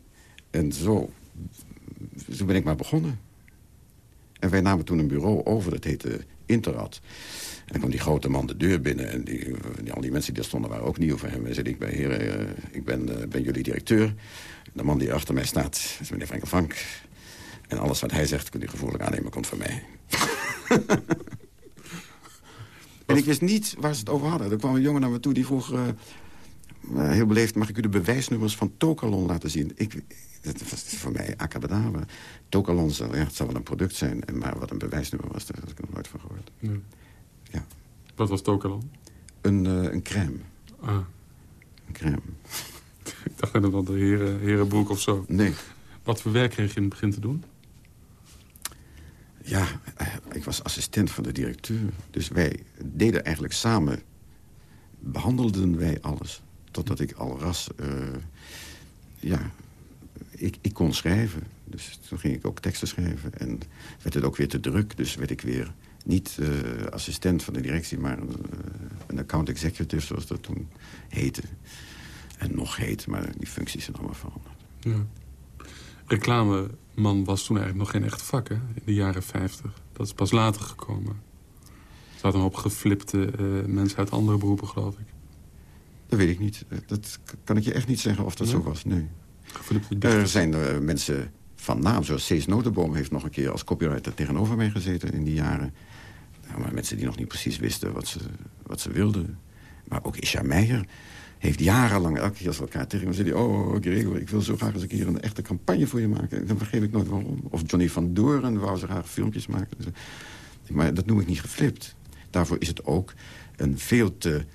En zo, zo ben ik maar begonnen. En wij namen toen een bureau over, dat heette Interrad. En kwam die grote man de deur binnen. En die, al die mensen die daar stonden waren ook nieuw voor hem. En zei ik bij heren, uh, ik ben, uh, ben jullie directeur. De man die achter mij staat is meneer Frank Frank. En alles wat hij zegt, kunt u gevoelig aannemen, komt van mij. (laughs) en ik wist niet waar ze het over hadden. Er kwam een jongen naar me toe die vroeg... Uh, heel beleefd, mag ik u de bewijsnummers van Tokalon laten zien? Ik, dat was voor mij acadabra. Tokalon, zal- ja, het zal wel een product zijn. Maar wat een bewijsnummer was, daar had ik nog nooit van gehoord. Ja. Wat was Tokalan? Een, eh, een crème. Ah, Een crème. (laughs) ik dacht wel de heren, herenbroek of zo. Nee. Wat voor werk kreeg je in het begin te doen? Ja, eh, ik was assistent van de directeur. Dus wij deden eigenlijk samen... behandelden wij alles. Totdat ik al ras... eh, ja, ik, ik kon schrijven. Dus toen ging ik ook teksten schrijven. En werd het ook weer te druk. Dus werd ik weer niet eh, assistent van de directie... maar een, eh, een account executive, zoals dat toen heette. En nog heet, maar die functies zijn allemaal veranderd. Ja. Reclameman was toen eigenlijk nog geen echt vak, hè? In de jaren 50. Dat is pas later gekomen. Er zaten een hoop geflipte eh, mensen uit andere beroepen, geloof ik. Dat weet ik niet. Dat kan ik je echt niet zeggen of dat Nee? zo was, nee. Er zijn eh, mensen van naam, zoals Cees Notenboom... heeft nog een keer als copywriter tegenover mij gezeten in die jaren. Ja, maar mensen die nog niet precies wisten wat ze, wat ze wilden. Maar ook Isha Meijer heeft jarenlang, elke keer als we elkaar tegen zei hij... oh, Gregor, ik wil zo graag eens een keer een echte campagne voor je maken. Dan begreep ik nooit waarom. Of Johnny van Doren wou zo graag filmpjes maken. Maar dat noem ik niet geflipt. Daarvoor is het ook een veel te...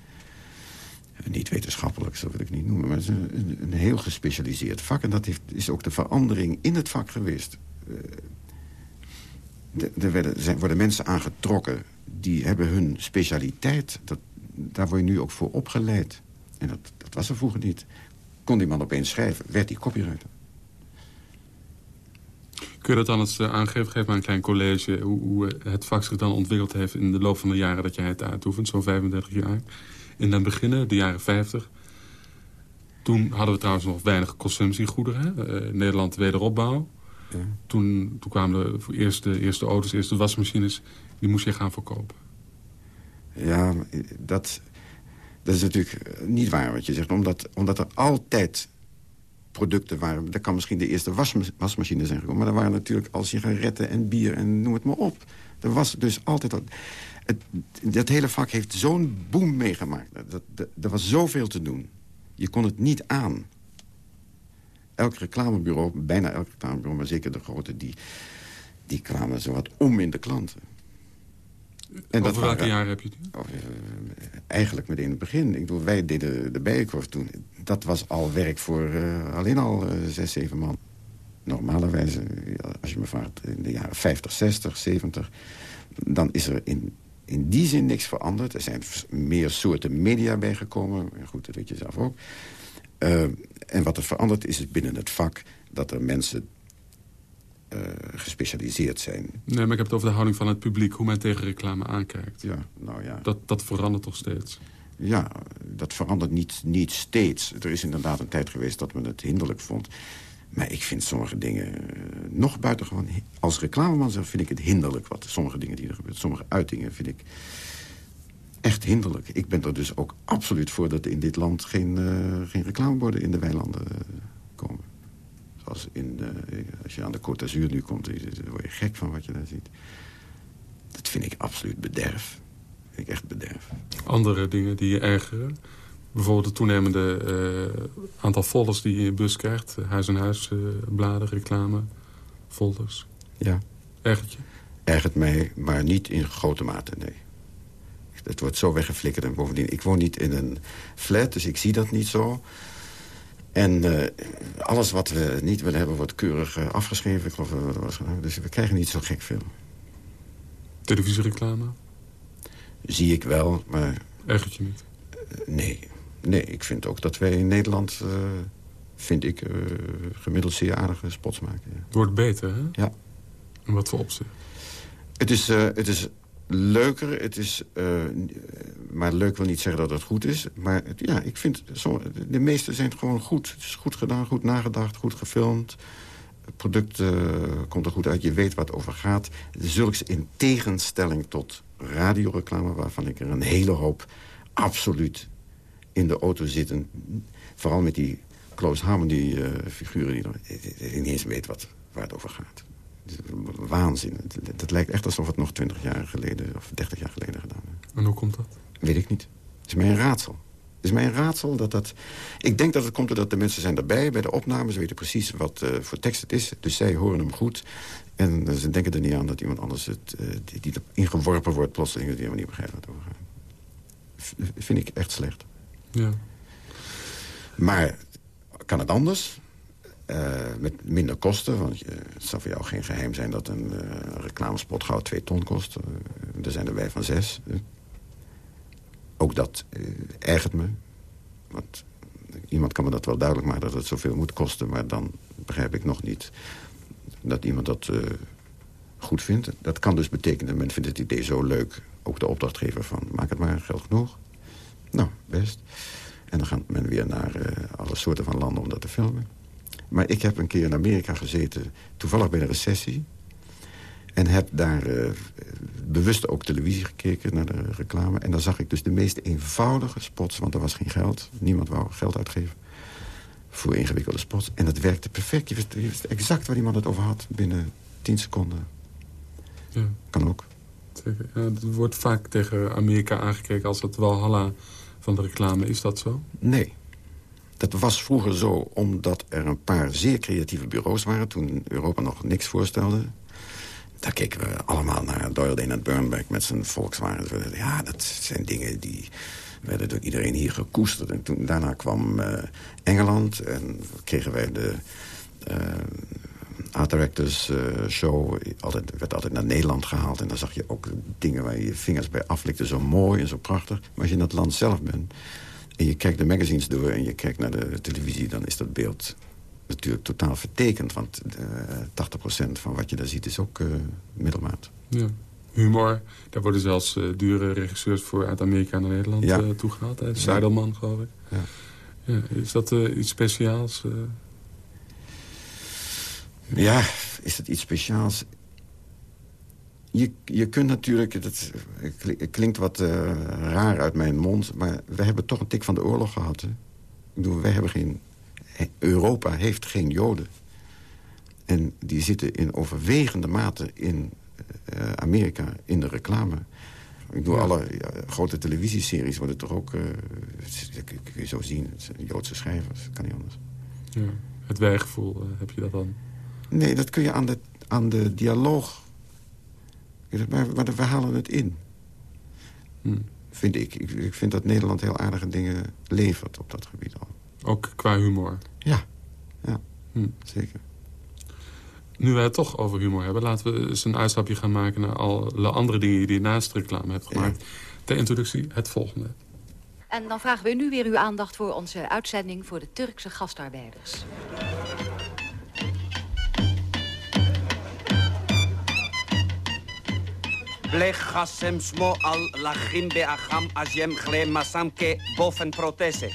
Niet wetenschappelijk, zo wil ik niet noemen... maar het is een, een, heel gespecialiseerd vak. En dat heeft, is ook de verandering in het vak geweest. Eh, Er werden, zijn, worden mensen aangetrokken die hebben hun specialiteit. Dat, daar word je nu ook voor opgeleid. En dat, dat was er vroeger niet. Kon die man opeens schrijven, werd hij copywriter. Kun je dat dan eens eh, aangeven? Geef maar een klein college hoe, hoe het vak zich dan ontwikkeld heeft... in de loop van de jaren dat jij het uitoefent, zo'n 35 jaar. In den beginnen, de jaren 50... Toen hadden we trouwens nog weinig consumptiegoederen. Hè? Eh, Nederland wederopbouw. Ja. Toen, toen kwamen de voor eerste, eerste auto's, eerste wasmachines. Die moest je gaan verkopen. Ja, dat, dat is natuurlijk niet waar wat je zegt. Omdat, omdat er altijd producten waren. Dat kan misschien de eerste wasma- wasmachine zijn gekomen. Maar er waren natuurlijk al sigaretten en bier en noem het maar op. Er was dus altijd... al- Het, dat hele vak heeft zo'n boom meegemaakt. Dat, dat, er was zoveel te doen. Je kon het niet aan. Elk reclamebureau, bijna elk reclamebureau... maar zeker de grote, die, die kwamen zowat om in de klanten. En Over welke jaren heb je het? of, eh, eigenlijk meteen in het begin. Ik bedoel, wij deden de bijenkorf toen. Dat was al werk voor eh, alleen al eh, zes, zeven man. Normalerwijze, als je me vraagt, in de jaren 50, 60, 70... dan is er in, in die zin niks veranderd. Er zijn meer soorten media bijgekomen. Goed, dat weet je zelf ook. Eh, en wat er veranderd is, is binnen het vak... dat er mensen eh, gespecialiseerd zijn. Nee, maar ik heb het over de houding van het publiek. Hoe men tegen reclame aankijkt. Ja, nou ja. Dat, dat verandert toch steeds. Ja, dat verandert niet, niet steeds. Er is inderdaad een tijd geweest dat men het hinderlijk vond. Maar ik vind sommige dingen eh, nog buitengewoon... Als reclameman vind ik het hinderlijk. Wat sommige dingen die er gebeuren. Sommige uitingen vind ik echt hinderlijk. Ik ben er dus ook absoluut voor dat in dit land... geen, eh, geen reclameborden in de weilanden eh, komen. Zoals in, als je aan de Côte d'Azur nu komt... word je gek van wat je daar ziet. Dat vind ik absoluut bederf. Vind ik echt bederf. Andere dingen die je ergeren. Bijvoorbeeld het toenemende eh, aantal folders die je in je bus krijgt. Eh, Huis-en-huis, eh, bladen, reclame, folders. Ja. Ergert je? ergert mij, maar niet in grote mate, nee. Het wordt zo weggeflikkerd en bovendien... Ik woon niet in een flat, dus ik zie dat niet zo. En alles wat we niet willen hebben, wordt keurig afgeschreven. Ik geloof. Dus we krijgen niet zo gek veel. Televisiereclame? Zie ik wel, maar Ergert je niet? nee. Nee, ik vind ook dat wij in Nederland... eh, vind ik eh, gemiddeld zeer aardige spots maken. ja. Het wordt beter, hè? Ja. In wat voor opzicht? Het is, eh, het is leuker, het is, maar leuk wil niet zeggen dat het goed is. Maar het- ja, ik vind, zo, de meeste zijn gewoon goed. Het is goed gedaan, goed nagedacht, goed gefilmd. Het product komt er goed uit, je weet waar het over gaat. Zulks in tegenstelling tot radioreclame... waarvan ik er een hele hoop absoluut in de auto zitten. Vooral met die close harmony eh, figuren die er niet eens weet wat, waar het over gaat. Het is Waanzin. Het, het lijkt echt alsof het nog 20 jaar geleden of 30 jaar geleden gedaan is. En hoe komt dat? Weet ik niet. Het is mij een raadsel. is mij een raadsel dat dat... Ik denk dat het komt doordat de mensen zijn erbij bij de opnames. Ze weten precies wat uh, voor tekst het is. Dus zij horen hem goed. En uh, ze denken er niet aan dat iemand anders het, uh, die, die ingeworpen wordt... plotseling die helemaal niet begrijpt wat over gaat. vind ik echt slecht. Ja. Maar kan het anders? met minder kosten, want je, het zal voor jou geen geheim zijn... dat een reclamespot gauw twee ton kost. er zijn er wij van zes. Ook dat uh, ergert me. Want iemand kan me dat wel duidelijk maken dat het zoveel moet kosten... maar dan begrijp ik nog niet dat iemand dat uh, goed vindt. Dat kan dus betekenen, men vindt het idee zo leuk... ook de opdrachtgever van, maak het maar, geld genoeg. Nou, best. En dan gaat men weer naar uh, alle soorten van landen om dat te filmen. Maar ik heb een keer in Amerika gezeten, toevallig bij de recessie... En heb daar uh, bewust ook televisie gekeken naar de reclame. En dan zag ik dus de meest eenvoudige spots, want er was geen geld. Niemand wou geld uitgeven voor ingewikkelde spots. En dat werkte perfect. Je wist, je wist exact waar iemand het over had binnen 10 seconden. Ja. Kan ook. Zeker. Ja, er wordt vaak tegen Amerika aangekeken als het walhalla van de reclame. Is dat zo? Nee. Dat was vroeger zo omdat er een paar zeer creatieve bureaus waren... toen Europa nog niks voorstelde daar keken we allemaal naar Doyle Dane Burnback met zijn Volkswagen. Ja, dat zijn dingen die werden door iedereen hier gekoesterd. En toen, daarna kwam uh, Engeland en kregen wij de uh, Art Directors uh, Show. Altijd, werd altijd naar Nederland gehaald. En dan zag je ook dingen waar je je vingers bij aflikte. Zo mooi en zo prachtig. Maar als je in het land zelf bent en je kijkt de magazines door... en je kijkt naar de televisie, dan is dat beeld natuurlijk totaal vertekend. Want uh, 80% van wat je daar ziet is ook uh, middelmaat. Ja. Humor, daar worden zelfs uh, dure regisseurs voor uit Amerika naar Nederland ja. toegehaald. Hè? Zuidelman, geloof ik. Ja. Ja, is dat iets speciaals? Ja, is dat iets speciaals? Je, je kunt natuurlijk, dat klinkt wat raar uit mijn mond... maar we hebben toch een tik van de oorlog gehad. Hè? Ik bedoel, wij hebben geen Europa heeft geen Joden. En die zitten in overwegende mate in uh, Amerika in de reclame. Ik doe ja. alle ja, grote televisieseries worden toch ook... Uh, kun je zo zien, het Joodse schrijvers, kan niet anders. Ja. Het wijgevoel, heb je dat dan? Nee, dat kun je aan de, aan de dialoog... Maar, maar we halen het in. Hm. Vind ik. ik. Ik vind dat Nederland heel aardige dingen levert op dat gebied al. Ook qua humor? Ja, ja hm. zeker. Nu wij het toch over humor hebben... laten we eens een uitstapje gaan maken naar alle andere dingen... die je naast reclame hebt gemaakt. Ja. Ter introductie het volgende. En dan vragen we nu weer uw aandacht voor onze uitzending... voor de Turkse gastarbeiders. Smo al Lachim Beacham Aziem Glem Masamke Boven Protese.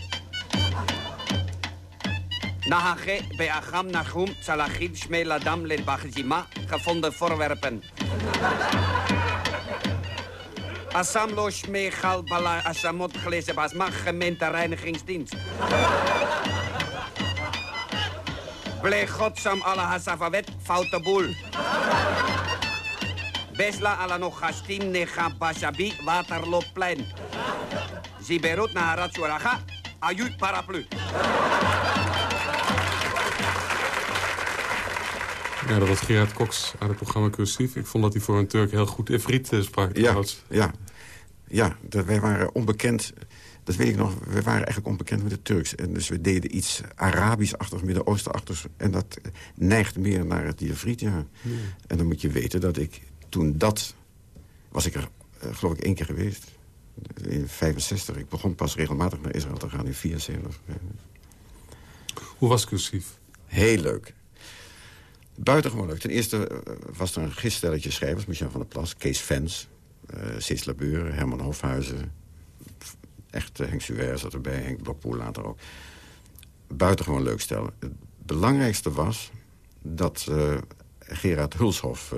Nahage Beacham Nachum Salachid Shmeladam Lelbachzima gevonden voorwerpen. Assamlo Shmechal Bala Assamot gelezen Basma gemeente reinigingsdienst. Blechotsam ala Hasafavet foute boel. Besla ala nog Gastin Necha Bashabi Waterloopplein. Ziberut na Haratsuaraga, Aju paraplu. Ja, dat was Gerard Cox uit het programma Cursief. Ik vond dat hij voor een Turk heel goed Ifrit uh, sprak. Ja, trouwens. ja. ja dat, wij waren onbekend... Dat weet ik nog, we waren eigenlijk onbekend met de Turks. En dus we deden iets Arabisch-achtig, Midden-Oosten-achtig. En dat neigt meer naar het diafriet, ja. ja. En dan moet je weten dat ik toen dat... was ik er, uh, geloof ik, één keer geweest. In 65. Ik begon pas regelmatig naar Israël te gaan in 74. Hoe was Cursief? Heel leuk. Buitengewoon leuk. Ten eerste uh, was er een giststelletje schrijvers. Michel van der Plas, Kees Vens, uh, Cees Labeur, Herman Hofhuizen. Echt uh, Henk Suwer zat erbij, Henk Blokpoel later ook. Buitengewoon leuk stel. Het belangrijkste was dat uh, Gerard Hulshoff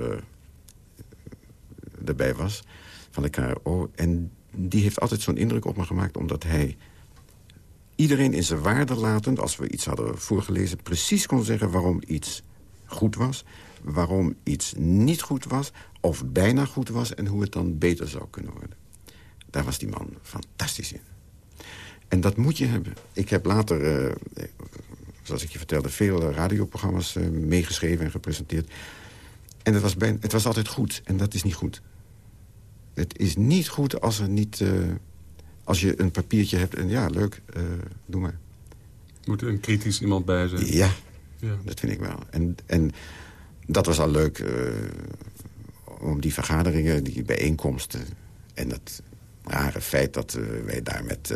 erbij was van de KRO. En die heeft altijd zo'n indruk op me gemaakt... omdat hij iedereen in zijn waarde latend... als we iets hadden voorgelezen... precies kon zeggen waarom iets goed was... waarom iets niet goed was... of bijna goed was en hoe het dan beter zou kunnen worden. Daar was die man fantastisch in. En dat moet je hebben. Ik heb later, eh, zoals ik je vertelde, veel eh, radioprogramma's eh, meegeschreven en gepresenteerd. En het was, het was altijd goed. En dat is niet goed. Het is niet goed als er niet... eh, als je een papiertje hebt en ja, leuk, eh, doe maar. Moet er een kritisch iemand bij zijn. Ja, Ja. dat vind ik wel. En, en dat was al leuk eh, om die vergaderingen, die bijeenkomsten... en het rare feit dat wij daar met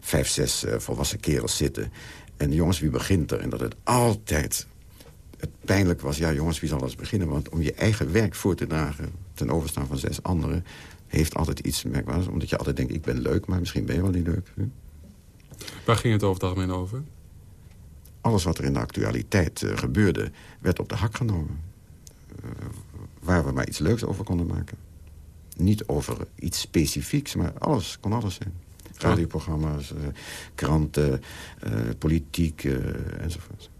vijf, zes volwassen kerels zitten... en jongens, wie begint er? En dat het altijd het pijnlijk was... ja, jongens, wie zal eens beginnen? Want om je eigen werk voor te dragen... ten overstaan van zes anderen... heeft altijd iets merkbaars. Omdat je altijd denkt, ik ben leuk, maar misschien ben je wel niet leuk. Waar ging het over het algemeen over? alles wat er in de actualiteit eh, gebeurde, werd op de hak genomen. Eh, waar we maar iets leuks over konden maken. Niet over iets specifieks, maar alles kon alles zijn. Radioprogramma's, eh, kranten, politiek enzovoort.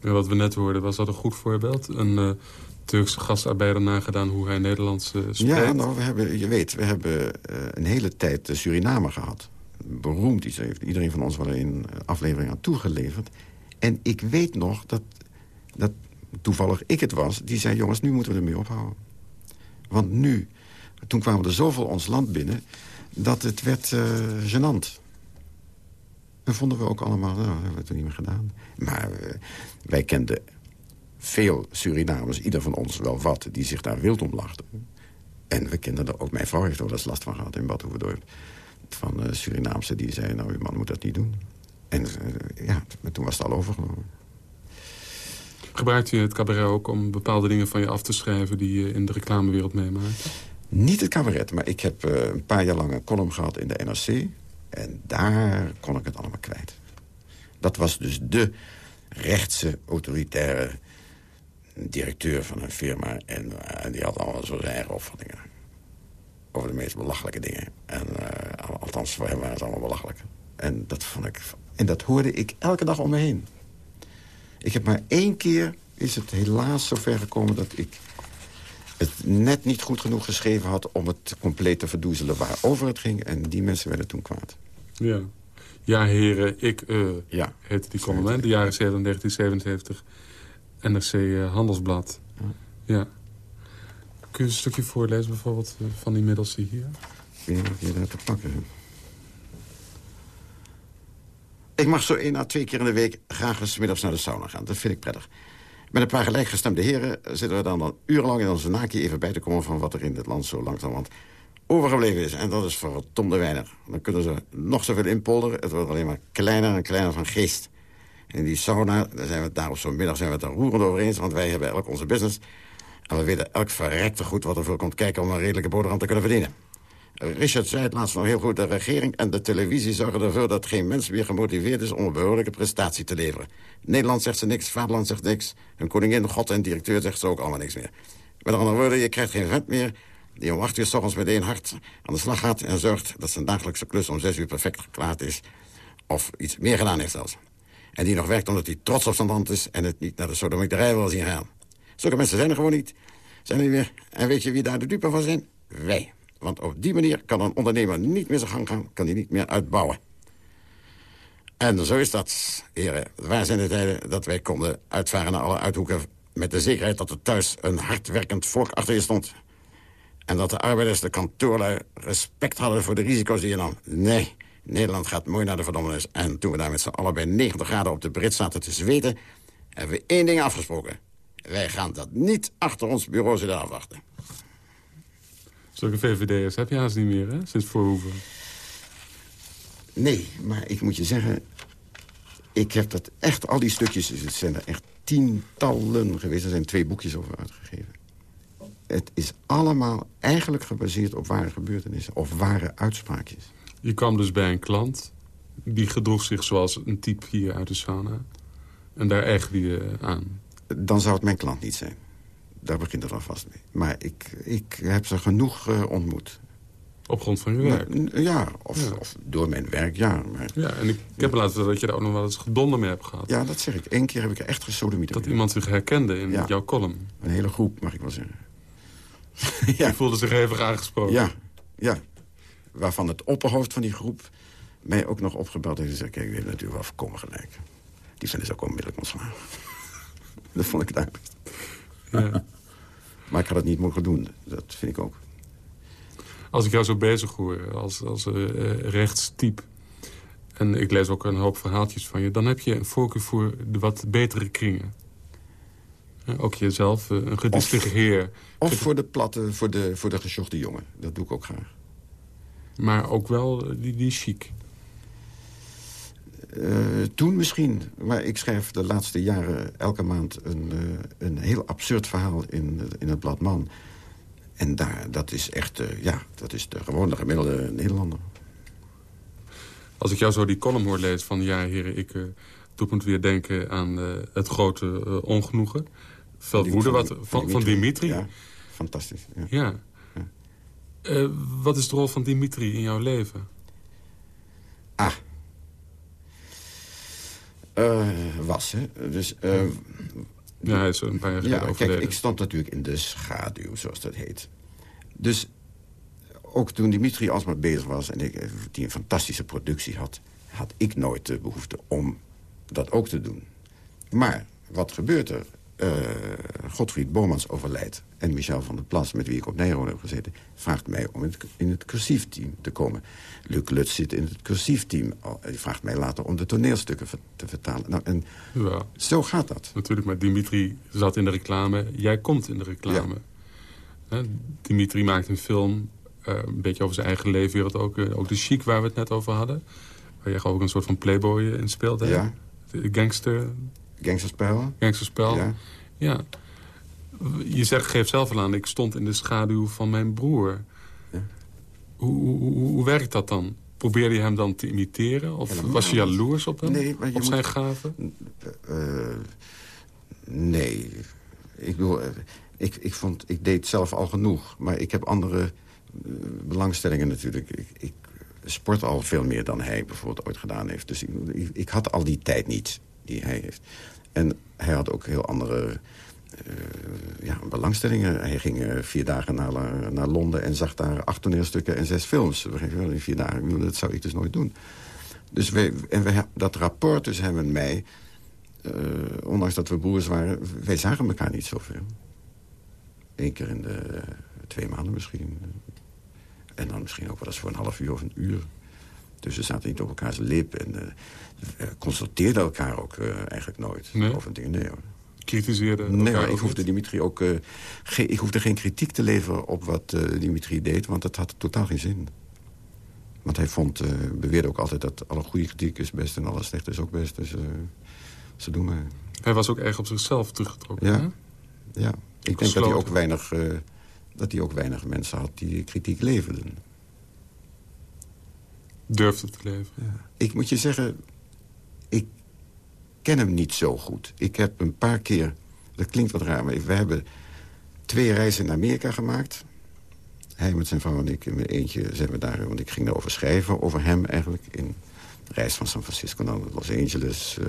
En wat we net hoorden, was dat een goed voorbeeld? Een Turkse gastarbeider nagedaan hoe hij Nederlands eh, spreekt? Ja, nou, we hebben, je weet, we hebben eh, een hele tijd de Suriname gehad. Beroemd, iets heeft iedereen van ons wel een aflevering aan toegeleverd. En ik weet nog dat, dat toevallig ik het was... die zei, jongens, nu moeten we ermee ophouden. Want nu, toen kwamen er zoveel ons land binnen... dat het werd eh gênant. En vonden we ook allemaal, nou, dat hebben we toen niet meer gedaan. Maar eh, wij kenden veel Surinamers, ieder van ons wel wat... die zich daar wild om lachten. En we kenden er ook, mijn vrouw heeft er wel eens last van gehad in Badhoevedorp. Van uh, Surinaamse die zeiden, nou, uw man moet dat niet doen. En uh, ja, toen was het al overgenomen. Gebruikt je het cabaret ook om bepaalde dingen van je af te schrijven... die je in de reclamewereld meemaakt? Niet het cabaret, maar ik heb uh, een paar jaar lang een column gehad in de NRC. En daar kon ik het allemaal kwijt. Dat was dus de rechtse, autoritaire directeur van een firma. En uh, die had allemaal zo zijn eigen opvattingen. Over de meest belachelijke dingen. En uh, althans, voor hem waren het allemaal belachelijk. En dat vond ik... En dat hoorde ik elke dag om me heen. Ik heb maar één keer... is het helaas zover gekomen dat ik het net niet goed genoeg geschreven had... om het compleet te verdoezelen waarover het ging. En die mensen werden toen kwaad. Ja. Ja, heren, ik uh, ja. heette die column, hè? De jaren 1977. NRC uh, Handelsblad. Ja. Kun je een stukje voorlezen bijvoorbeeld uh, van die middels die hier? Ik weet niet of je daar te pakken hebt. Ik mag zo één à twee keer in de week graag eens middags naar de sauna gaan. Dat vind ik prettig. Met een paar gelijkgestemde heren zitten we dan, dan urenlang in onze naki even bij te komen... van wat er in dit land zo langzamerhand overgebleven is. En dat is verdomde weinig. Dan kunnen ze nog zoveel inpolderen. Het wordt alleen maar kleiner en kleiner van geest. In die sauna, daar zijn we het daar op zo'n middag zijn we het daar roerend over eens... want wij hebben elk onze business. En we weten elk verrekte goed wat ervoor komt kijken... om een redelijke boterham te kunnen verdienen. Richard zei het laatst nog heel goed. De regering en de televisie zorgen ervoor dat geen mens meer gemotiveerd is... om een behoorlijke prestatie te leveren. Nederland zegt ze niks, Vaderland zegt niks. Hun koningin, god en directeur zegt ze ook allemaal niks meer. Met andere woorden, je krijgt geen vent meer... die om acht uur s met één hart aan de slag gaat... en zorgt dat zijn dagelijkse klus om zes uur perfect geklaard is. Of iets meer gedaan heeft zelfs. En die nog werkt omdat hij trots op zijn land is... en het niet naar de sodomieterij wil zien gaan. Zulke mensen zijn er gewoon niet. Zijn er meer. En weet je wie daar de dupe van zijn? Wij. Want op die manier kan een ondernemer niet meer zijn gang gaan... kan hij niet meer uitbouwen. En zo is dat, heren. Waar zijn de tijden dat wij konden uitvaren naar alle uithoeken... met de zekerheid dat er thuis een hardwerkend volk achter je stond... en dat de arbeiders, de kantoorlui, respect hadden voor de risico's die je nam. Nee, Nederland gaat mooi naar de verdommenis. En toen we daar met z'n allen bij 90 graden op de Brit zaten te zweten... hebben we één ding afgesproken. Wij gaan dat niet achter ons bureau zitten afwachten. Zulke VVD'ers heb je haast niet meer, hè? Sinds Voorhoeven. Nee, maar ik moet je zeggen... Ik heb dat echt, al die stukjes... Het zijn er echt tientallen geweest. Er zijn twee boekjes over uitgegeven. Het is allemaal eigenlijk gebaseerd op ware gebeurtenissen. Of ware uitspraakjes. Je kwam dus bij een klant. Die gedroeg zich zoals een type hier uit de sauna. En daar ergerde je aan. Dan zou het mijn klant niet zijn. Daar begint het alvast mee. Maar ik, ik heb ze genoeg uh, ontmoet. Op grond van je werk? Ja, of, ja. of door mijn werk, ja. Maar, ja, en ik, ik heb laten dat je daar ook nog wel eens gedonder mee hebt gehad. Ja, dat zeg ik. Eén keer heb ik er echt gesodemieterd. Dat iemand zich herkende in ja. jouw column. Een hele groep, mag ik wel zeggen. (laughs) ja. Die voelde zich hevig aangesproken. Ja, ja. Waarvan het opperhoofd van die groep mij ook nog opgebeld heeft en gezegd... kijk, heeft natuurlijk wel voorkomen gelijk. Die vent is ook onmiddellijk ontslagen. (laughs) dat vond ik het eigenlijk. Ja. (laughs) Maar ik had het niet mogen doen. Dat vind ik ook. Als ik jou zo bezig hoor als, als uh, rechtstype... en ik lees ook een hoop verhaaltjes van je... dan heb je een voorkeur voor de wat betere kringen. Ook jezelf, eh, een gedistingeerd Of voor de platte, voor de, voor de gesjochte jongen. Dat doe ik ook graag. Maar ook wel die, die chic. Uh, toen misschien. Maar ik schrijf de laatste jaren elke maand een, uh, een heel absurd verhaal in, in het blad Man. En daar, dat is echt, uh, ja, dat is de gewone gemiddelde Nederlander. Als ik jou zo die column hoor lezen van... ja, heren, ik doe me weer denken aan het grote ongenoegen. Veel woede wat, van, van Dimitri. Ja, fantastisch. Ja. ja. Ja. wat is de rol van Dimitri in jouw leven? Ah, uh, was, hè. Dus, uh, ja, hij is een paar jaar geleden ja, overleden. Kijk, ik stond natuurlijk in de schaduw, zoals dat heet. Dus ook toen Dimitri alsmaar bezig was... en ik, die een fantastische productie had... had ik nooit de behoefte om dat ook te doen. Maar wat gebeurt er? Uh, Godfried Bomans overlijdt. En Michel van der Plas, met wie ik op Nederland heb gezeten... vraagt mij om in het, in het cursiefteam te komen. Luc Lutz zit in het cursiefteam. Hij vraagt mij later om de toneelstukken te vertalen. Nou, en ja. zo gaat dat. Natuurlijk, maar Dimitri zat in de reclame. Jij komt in de reclame. Ja. Dimitri maakt een film... Uh, een beetje over zijn eigen leefwereld ook. Uh, ook de chic waar we het net over hadden. Waar jij ook een soort van playboy in speelde. Ja. De gangster... Gangsterspel. Gangsterspel. Ja. ja. Je zegt, geef zelf al aan, ik stond in de schaduw van mijn broer. Ja. Hoe, hoe, hoe, werkt dat dan? Probeerde je hem dan te imiteren? Of Helemaal was je jaloers op hem? Nee, maar je op zijn moet- gaven? Uh, nee. Ik, bedoel, uh, ik, ik, vond, ik deed zelf al genoeg. Maar ik heb andere uh, belangstellingen natuurlijk. Ik, ik sport al veel meer dan hij bijvoorbeeld ooit gedaan heeft. Dus ik, ik, ik had al die tijd niet die hij heeft. En hij had ook heel andere uh, ja, belangstellingen. Hij ging uh, vier dagen naar, naar Londen en zag daar acht toneelstukken en zes films. In vier dagen. Dat zou ik dus nooit doen. Dus wij, en wij, dat rapport tussen hem en mij... Uh, ondanks dat we broers waren... wij zagen elkaar niet zoveel. Eén keer in de twee maanden misschien. En dan misschien ook wel eens voor een half uur of een uur. Dus we zaten niet op elkaars lip. En uh, constateerden elkaar ook uh, eigenlijk nooit. Nee? Over dingen. Nee hoor. Kritiseerde Nee, maar ik hoefde Dimitri ook... Uh, ge ik hoefde geen kritiek te leveren op wat Dimitri deed. Want dat had totaal geen zin. Want hij vond, beweerde ook altijd dat alle goede kritiek is best... en alle slechte is ook best. Dus ze doen maar. Hij was ook erg op zichzelf teruggetrokken. Ja, hè? ja. ik denk dat hij, ook weinig, dat hij ook weinig mensen had die kritiek leverden durfde te leven. Ja. Ik moet je zeggen, ik ken hem niet zo goed. Ik heb een paar keer, dat klinkt wat raar... maar we hebben twee reizen naar Amerika gemaakt. Hij met zijn vrouw en ik in eentje zijn we daar... want ik ging daarover schrijven, over hem eigenlijk... in de reis van San Francisco naar Los Angeles... Uh,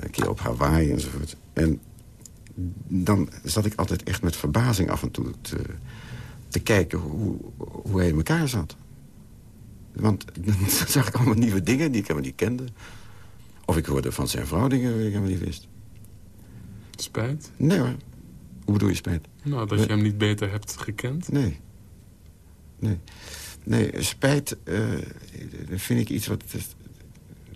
een keer op Hawaii enzovoort. En dan zat ik altijd echt met verbazing af en toe... te, te kijken hoe, hoe hij in elkaar zat. Want (laughs) dan zag ik allemaal nieuwe dingen die ik helemaal niet kende. Of ik hoorde van zijn vrouw dingen die ik helemaal niet wist. Spijt? Nee hoor. Hoe bedoel je spijt? Nou, dat je hem niet beter hebt gekend? Nee. Nee. Nee, spijt uh, vind ik iets wat...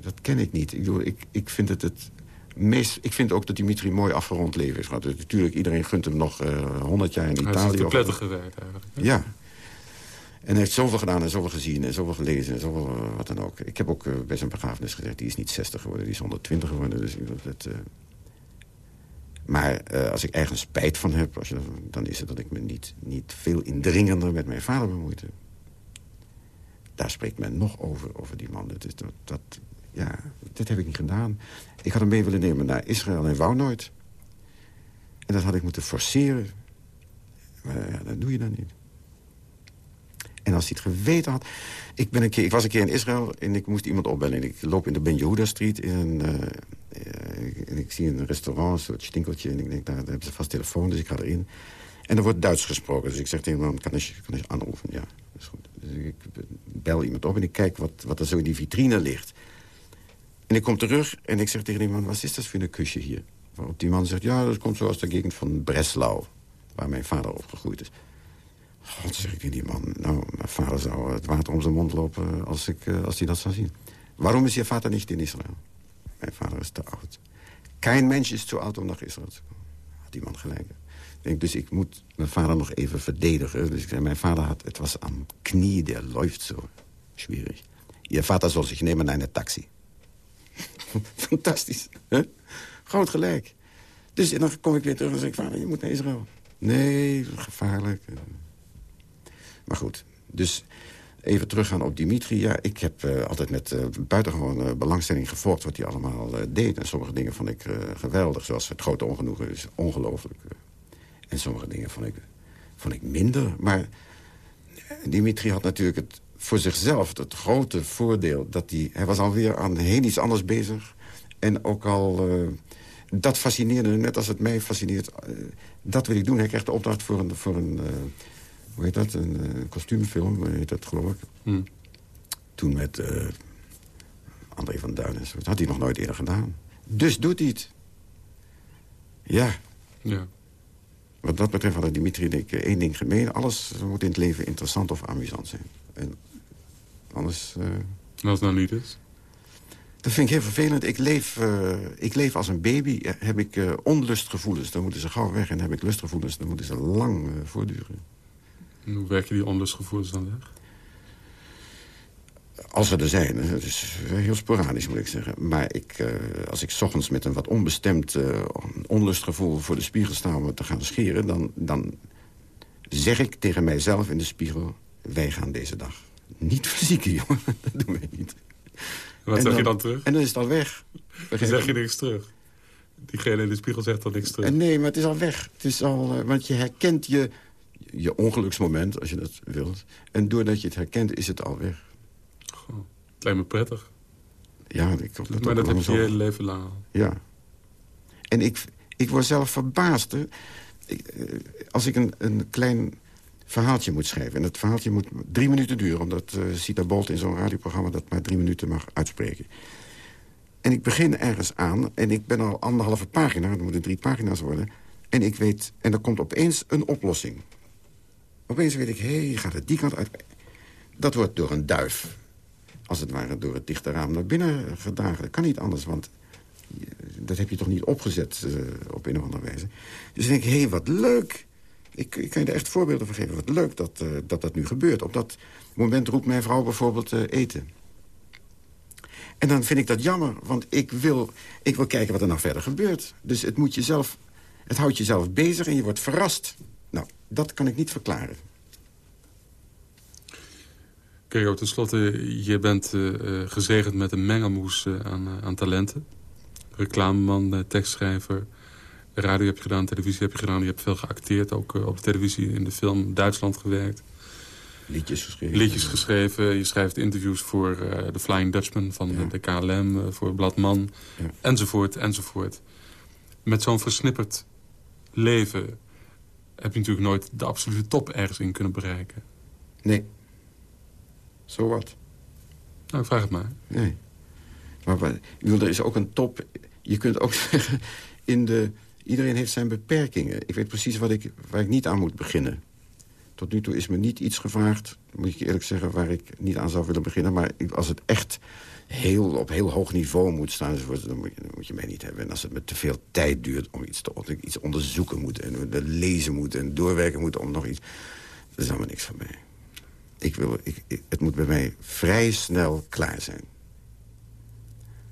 Dat ken ik niet. Ik, bedoel, ik, ik vind het het meest... Ik vind ook dat Dimitri mooi afgerond leven is gehad. Dus natuurlijk, iedereen gunt hem nog honderd uh, jaar in Italië. Hij is de prettige werk eigenlijk. Hè? Ja. En heeft zoveel gedaan en zoveel gezien en zoveel gelezen en zoveel uh, wat dan ook. Ik heb ook uh, bij zijn begrafenis gezegd, die is niet 60 geworden, die is 120 geworden. Dus dat, uh... Maar als ik ergens spijt van heb, als je, dan is het dat ik me niet, niet veel indringender met mijn vader bemoeid heb. Daar spreekt men nog over, over die man. Dat dat, dat, ja, dit heb ik niet gedaan. Ik had hem mee willen nemen naar Israël en wou nooit. En dat had ik moeten forceren. Maar dat doe je dan niet. En als hij het geweten had... Ik, ben een keer, ik was een keer in Israël en ik moest iemand opbellen. En ik loop in de Ben Yehuda Street in, uh, uh, en ik zie een restaurant, een soort stinkeltje. En ik denk, daar, daar hebben ze vast telefoon, dus ik ga erin. En er wordt Duits gesproken. Dus ik zeg tegen hem, kan ik, kan ik aanroepen? Ja, dat is goed. Dus ik bel iemand op en ik kijk wat, wat er zo in die vitrine ligt. En ik kom terug en ik zeg tegen die man, wat is dat voor een kusje hier? Waarop die man zegt, ja, dat komt zo uit de gegend van Breslau. Waar mijn vader opgegroeid is. God, zeg ik die man. Nou, mijn vader zou het water om zijn mond lopen als, ik, eh, als hij dat zou zien. Waarom is je vader niet in Israël? Mijn vader is te oud. Geen mens is te oud om naar Israël te komen. Had die man gelijk. Denk, dus ik moet mijn vader nog even verdedigen. Dus ik zei, mijn vader had, het was aan knie, der läuft zo. Schwierig. Je vader zal zich nemen naar een taxi. (laughs) Fantastisch. Hè? Groot gelijk. Dus en dan kom ik weer terug en zeg ik, vader, je moet naar Israël. Nee, gevaarlijk. Maar goed, dus even teruggaan op Dimitri. Ja, ik heb uh, altijd met uh, buitengewoon uh, belangstelling gevolgd wat hij allemaal deed. En sommige dingen vond ik geweldig, zoals het grote ongenoegen is ongelooflijk. en sommige dingen vond ik, vond ik minder. Maar Dimitri had natuurlijk het, voor zichzelf het grote voordeel... dat hij, hij was alweer aan heel iets anders bezig. En ook al, dat fascineerde net als het mij fascineert. dat wil ik doen. Hij kreeg de opdracht voor een... Voor een hoe heet dat, een uh, kostuumfilm, heet dat geloof ik. Hmm. Toen met uh, André van Duin en zo. Dat had hij nog nooit eerder gedaan. Dus doet hij het. Ja. Ja. Wat dat betreft hadden Dimitri en ik eh, één ding gemeen. Alles moet in het leven interessant of amusant zijn. En anders... Uh... En als het nou niet is? Dat vind ik heel vervelend. Ik leef, uh, ik leef als een baby. Heb ik uh, onlustgevoelens, dan moeten ze gauw weg. En heb ik lustgevoelens, dan moeten ze lang voortduren. Hoe werken die onlustgevoelens dan weg? Als ze er zijn. Het is heel sporadisch, moet ik zeggen. Maar ik, uh, als ik s ochtends met een wat onbestemd uh, onlustgevoel... voor de spiegel sta om te gaan scheren... Dan, dan zeg ik tegen mijzelf in de spiegel... wij gaan deze dag niet (laughs) verzieken, jongen. Dat doen wij niet. Wat en zeg je dan terug? En dan is het al weg. Dan zeg je niks terug. Diegene in de spiegel zegt dan niks terug. En nee, maar het is al weg. Het is al, uh, want je herkent je je ongeluksmoment, als je dat wilt. En doordat je het herkent, is het al weg. Goh, het lijkt me prettig. Ja, ik hoop dat Maar dat heb je je hele leven lang al. Ja. En ik, ik word zelf verbaasd. Hè. Ik, eh, als ik een, een klein verhaaltje moet schrijven... en het verhaaltje moet drie minuten duren... omdat uh, Sita Bolt in zo'n radioprogramma dat maar drie minuten mag uitspreken. En ik begin ergens aan en ik ben al anderhalve pagina... er moeten drie pagina's worden... en ik weet, en er komt opeens een oplossing. Opeens weet ik, hé, hey, gaat het die kant uit. Dat wordt door een duif, als het ware door het dichte raam naar binnen gedragen. Dat kan niet anders, want dat heb je toch niet opgezet uh, op een of andere wijze. Dus ik denk hé, hey, wat leuk. Ik, ik, kan je er echt voorbeelden van geven. Wat leuk dat, uh, dat dat nu gebeurt. Op dat moment roept mijn vrouw bijvoorbeeld uh, eten. En dan vind ik dat jammer, want ik wil, ik wil kijken wat er nou verder gebeurt. Dus het, moet jezelf, het houdt jezelf bezig en je wordt verrast. Dat kan ik niet verklaren. Kijk, tenslotte, je bent uh, gezegend met een mengelmoes uh, aan, aan, talenten. Reclameman, tekstschrijver, radio heb je gedaan, televisie heb je gedaan. Je hebt veel geacteerd, ook op de televisie, in de film Duitsland gewerkt. Liedjes geschreven. Liedjes geschreven. Je schrijft interviews voor de Flying Dutchman van ja. de KLM, voor Bladman, ja. enzovoort, enzovoort. Met zo'n versnipperd leven heb je natuurlijk nooit de absolute top ergens in kunnen bereiken. Nee. Zo so wat? Nou, ik vraag het maar. Nee. Maar, maar er is ook een top... Je kunt ook (laughs) zeggen, in de, iedereen heeft zijn beperkingen. Ik weet precies wat ik, waar ik niet aan moet beginnen. Tot nu toe is me niet iets gevraagd, moet ik eerlijk zeggen... waar ik niet aan zou willen beginnen. Maar als het echt heel, op heel hoog niveau moet staan... dan moet, je, dan moet je mij niet hebben. En als het me te veel tijd duurt om iets te iets onderzoeken moet... en lezen moet en doorwerken moet om nog iets... dat is allemaal niks van mij. Ik wil, ik, het moet bij mij vrij snel klaar zijn.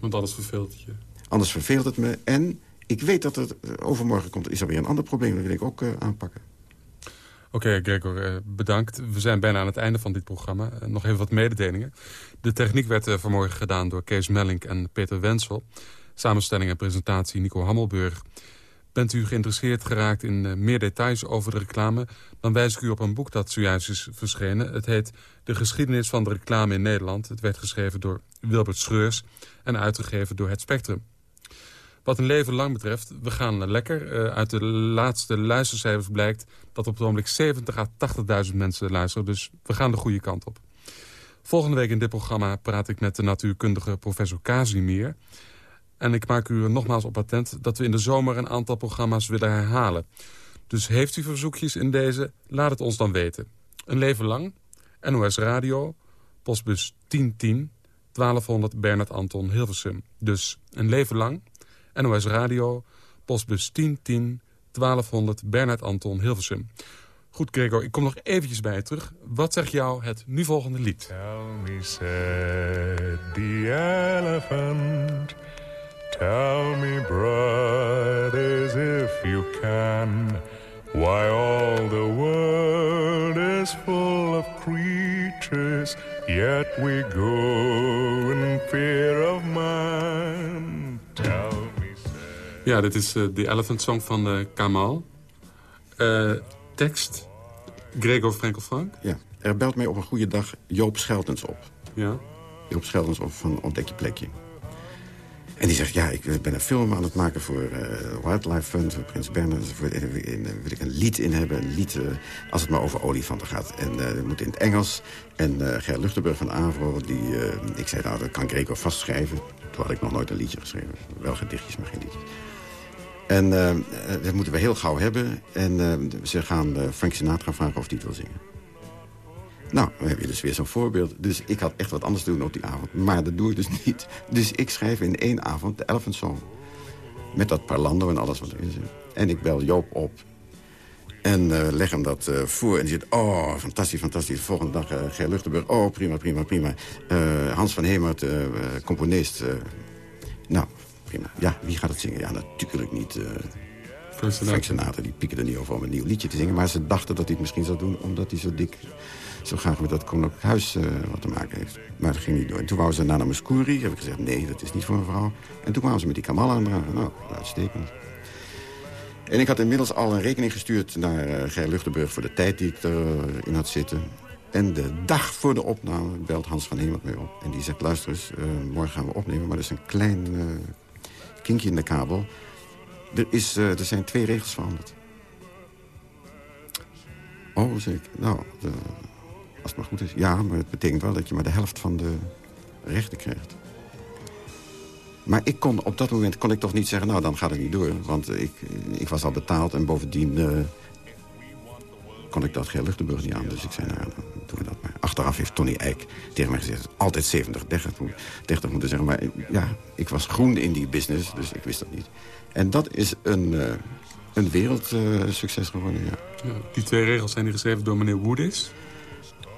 Want anders verveelt het je? Anders verveelt het me. En ik weet dat er overmorgen komt, is er weer een ander probleem. Dat wil ik ook uh, aanpakken. Oké, Gregor, bedankt. We zijn bijna aan het einde van dit programma. Nog even wat mededelingen. De techniek werd vanmorgen gedaan door Kees Mellink en Peter Wensel. Samenstelling en presentatie Nico Hammelburg. Bent u geïnteresseerd geraakt in meer details over de reclame... dan wijs ik u op een boek dat zojuist is verschenen. Het heet De geschiedenis van de reclame in Nederland. Het werd geschreven door Wilbert Schreurs en uitgegeven door Het Spectrum. Wat een leven lang betreft, we gaan lekker. Uh, uit de laatste luistercijfers blijkt dat op het ogenblik 70 à 80.000 mensen luisteren. Dus we gaan de goede kant op. Volgende week in dit programma praat ik met de natuurkundige professor Casimir. En ik maak u nogmaals op attent dat we in de zomer een aantal programma's willen herhalen. Dus heeft u verzoekjes in deze, laat het ons dan weten. Een leven lang, NOS Radio, postbus 1010, 1200 Bernard Anton Hilversum. Dus een leven lang, NOS Radio, postbus 1010, 1200 Bernard Anton Hilversum. Goed, Gregor, ik kom nog eventjes bij je terug. Wat zegt jou het nu volgende lied? Tell me, said the elephant... Tell me, brothers, if you can... Why all the world is full of creatures... Yet we go in fear of man. Tell. Ja, dit is uh, de Elephant Song van uh, Kamal. Uh, tekst Gregor Frenkel Frank? Ja, er belt mij op een goede dag Joop Scheltens op. Ja? Joop Scheltens op van Ontdek je plekje. En die zegt, ja, ik ben een film aan het maken voor Wildlife Fund, voor Prins Bernhard. Voor, en, wil ik een lied in hebben, een lied als het maar over olifanten gaat. En dat moet in het Engels. En uh, Ger Luchtenburg van Avro, die, ik zei, nou, dat kan Gregor vastschrijven. Toen had ik nog nooit een liedje geschreven. Wel gedichtjes, maar geen liedjes. En uh, dat moeten we heel gauw hebben. En uh, ze gaan Frank Sinatra vragen of hij het wil zingen. Nou, dan heb je dus weer zo'n voorbeeld. Dus ik had echt wat anders te doen op die avond. Maar dat doe ik dus (laughs) niet. Dus ik schrijf in één avond de Elephant Song. Met dat parlando en alles wat erin zit. En ik bel Joop op. En leg hem dat voor. En die zegt, oh, fantastisch, fantastisch. Volgende dag uh, Ger Luchtenburg. Oh, prima, prima, prima. Hans van Hemert, componist. Prima. Ja, wie gaat het zingen? Ja, natuurlijk niet... Uh, Frank Sinatra, die pieken er niet over om een nieuw liedje te zingen. Maar ze dachten dat hij het misschien zou doen... omdat hij zo dik, zo graag met dat Koninklijk Huis uh, wat te maken heeft. Maar dat ging niet door. En toen wouden ze Nana Muscuri. Heb ik gezegd, nee, dat is niet voor een vrouw. En toen kwamen ze met die Kamal aandragen. Nou, uitstekend. En ik had inmiddels al een rekening gestuurd naar uh, Ger Luchtenburg... voor de tijd die ik erin had zitten. En de dag voor de opname belt Hans van Hemert mee op. En die zegt, luister eens, morgen gaan we opnemen... maar dat is een klein kinkje in de kabel. Er, is, uh, er zijn twee regels veranderd. Oh, ik. Nou, de, als het maar goed is. Ja, maar het betekent wel dat je maar de helft van de rechten krijgt. Maar ik kon, op dat moment kon ik toch niet zeggen... nou, dan gaat het niet door. Want ik, ik was al betaald en bovendien... Uh, kon ik dat Ger Luchtenburg niet aan. Dus ik zei, nou, dan doen we dat maar. Achteraf heeft Tony Eijk tegen mij gezegd... altijd 70, 30, 30 moeten zeggen. Maar ja, ik was groen in die business, dus ik wist dat niet. En dat is een, uh, een wereldsucces geworden, ja. ja. Die twee regels zijn geschreven door meneer Woodis.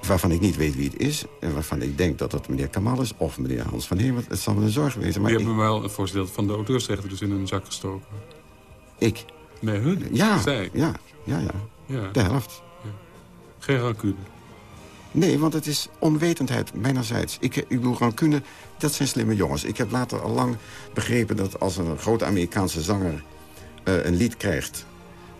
Waarvan ik niet weet wie het is. En waarvan ik denk dat dat meneer Kamal is of meneer Hans van Hemert. Het zal me een zorg wezen. Maar Die ik... hebben wel een voorstel van de auteursrechten dus in een zak gestoken. Ik? Nee, hun? Ja, Zij. ja, ja, ja, ja. De helft. Geen rancune? Nee, want het is onwetendheid mijnerzijds. Ik, ik bedoel, rancune, dat zijn slimme jongens. Ik heb later al lang begrepen dat als een grote Amerikaanse zanger uh, een lied krijgt...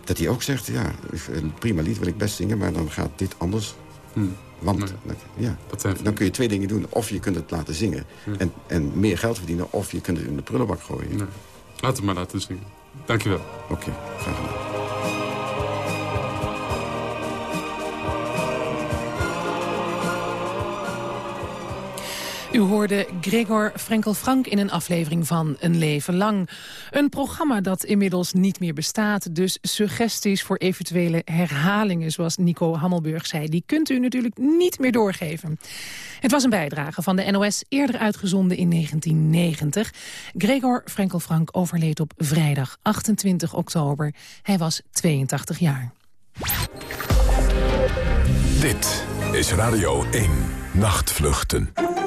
dat hij ook zegt, ja, een prima lied wil ik best zingen... maar dan gaat dit anders. Hmm. Want Nee. dan, ja, Dat zijn dan kun je twee dingen doen. Of je kunt het laten zingen en, en meer geld verdienen... of je kunt het in de prullenbak gooien. Nee. Laten we maar laten zien. Dankjewel. Oké, graag gedaan. U hoorde Gregor Frenkel-Frank in een aflevering van Een Leven Lang. Een programma dat inmiddels niet meer bestaat. Dus suggesties voor eventuele herhalingen, zoals Nico Hammelburg zei... die kunt u natuurlijk niet meer doorgeven. Het was een bijdrage van de NOS, eerder uitgezonden in 1990. Gregor Frenkel-Frank overleed op vrijdag 28 oktober. Hij was 82 jaar. Dit is Radio 1 Nachtvluchten.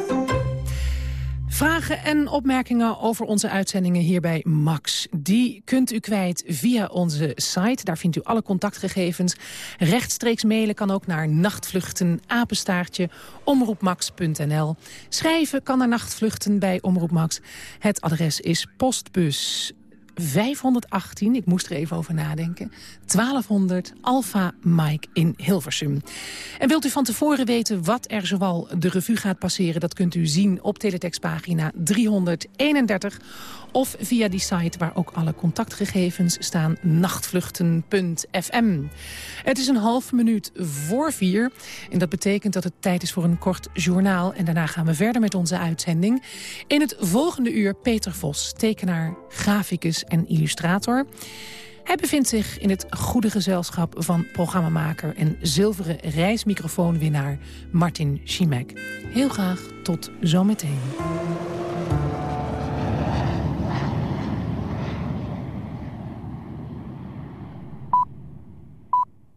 Vragen en opmerkingen over onze uitzendingen hier bij Max. Die kunt u kwijt via onze site. Daar vindt u alle contactgegevens. Rechtstreeks mailen kan ook naar nachtvluchten, apenstaartje, omroepmax.nl. Schrijven kan naar nachtvluchten bij Omroep Max. Het adres is postbus 518, ik moest er even over nadenken, 1200 Alpha Mike in Hilversum. En wilt u van tevoren weten wat er zoal de revue gaat passeren... dat kunt u zien op teletextpagina 331 of via die site waar ook alle contactgegevens staan, nachtvluchten.fm. Het is een half minuut voor vier. En dat betekent dat het tijd is voor een kort journaal. En daarna gaan we verder met onze uitzending. In het volgende uur Peter Vos, tekenaar, graficus en illustrator. Hij bevindt zich in het goede gezelschap van programmamaker... en zilveren reismicrofoonwinnaar Martin Schimek. Heel graag tot zometeen.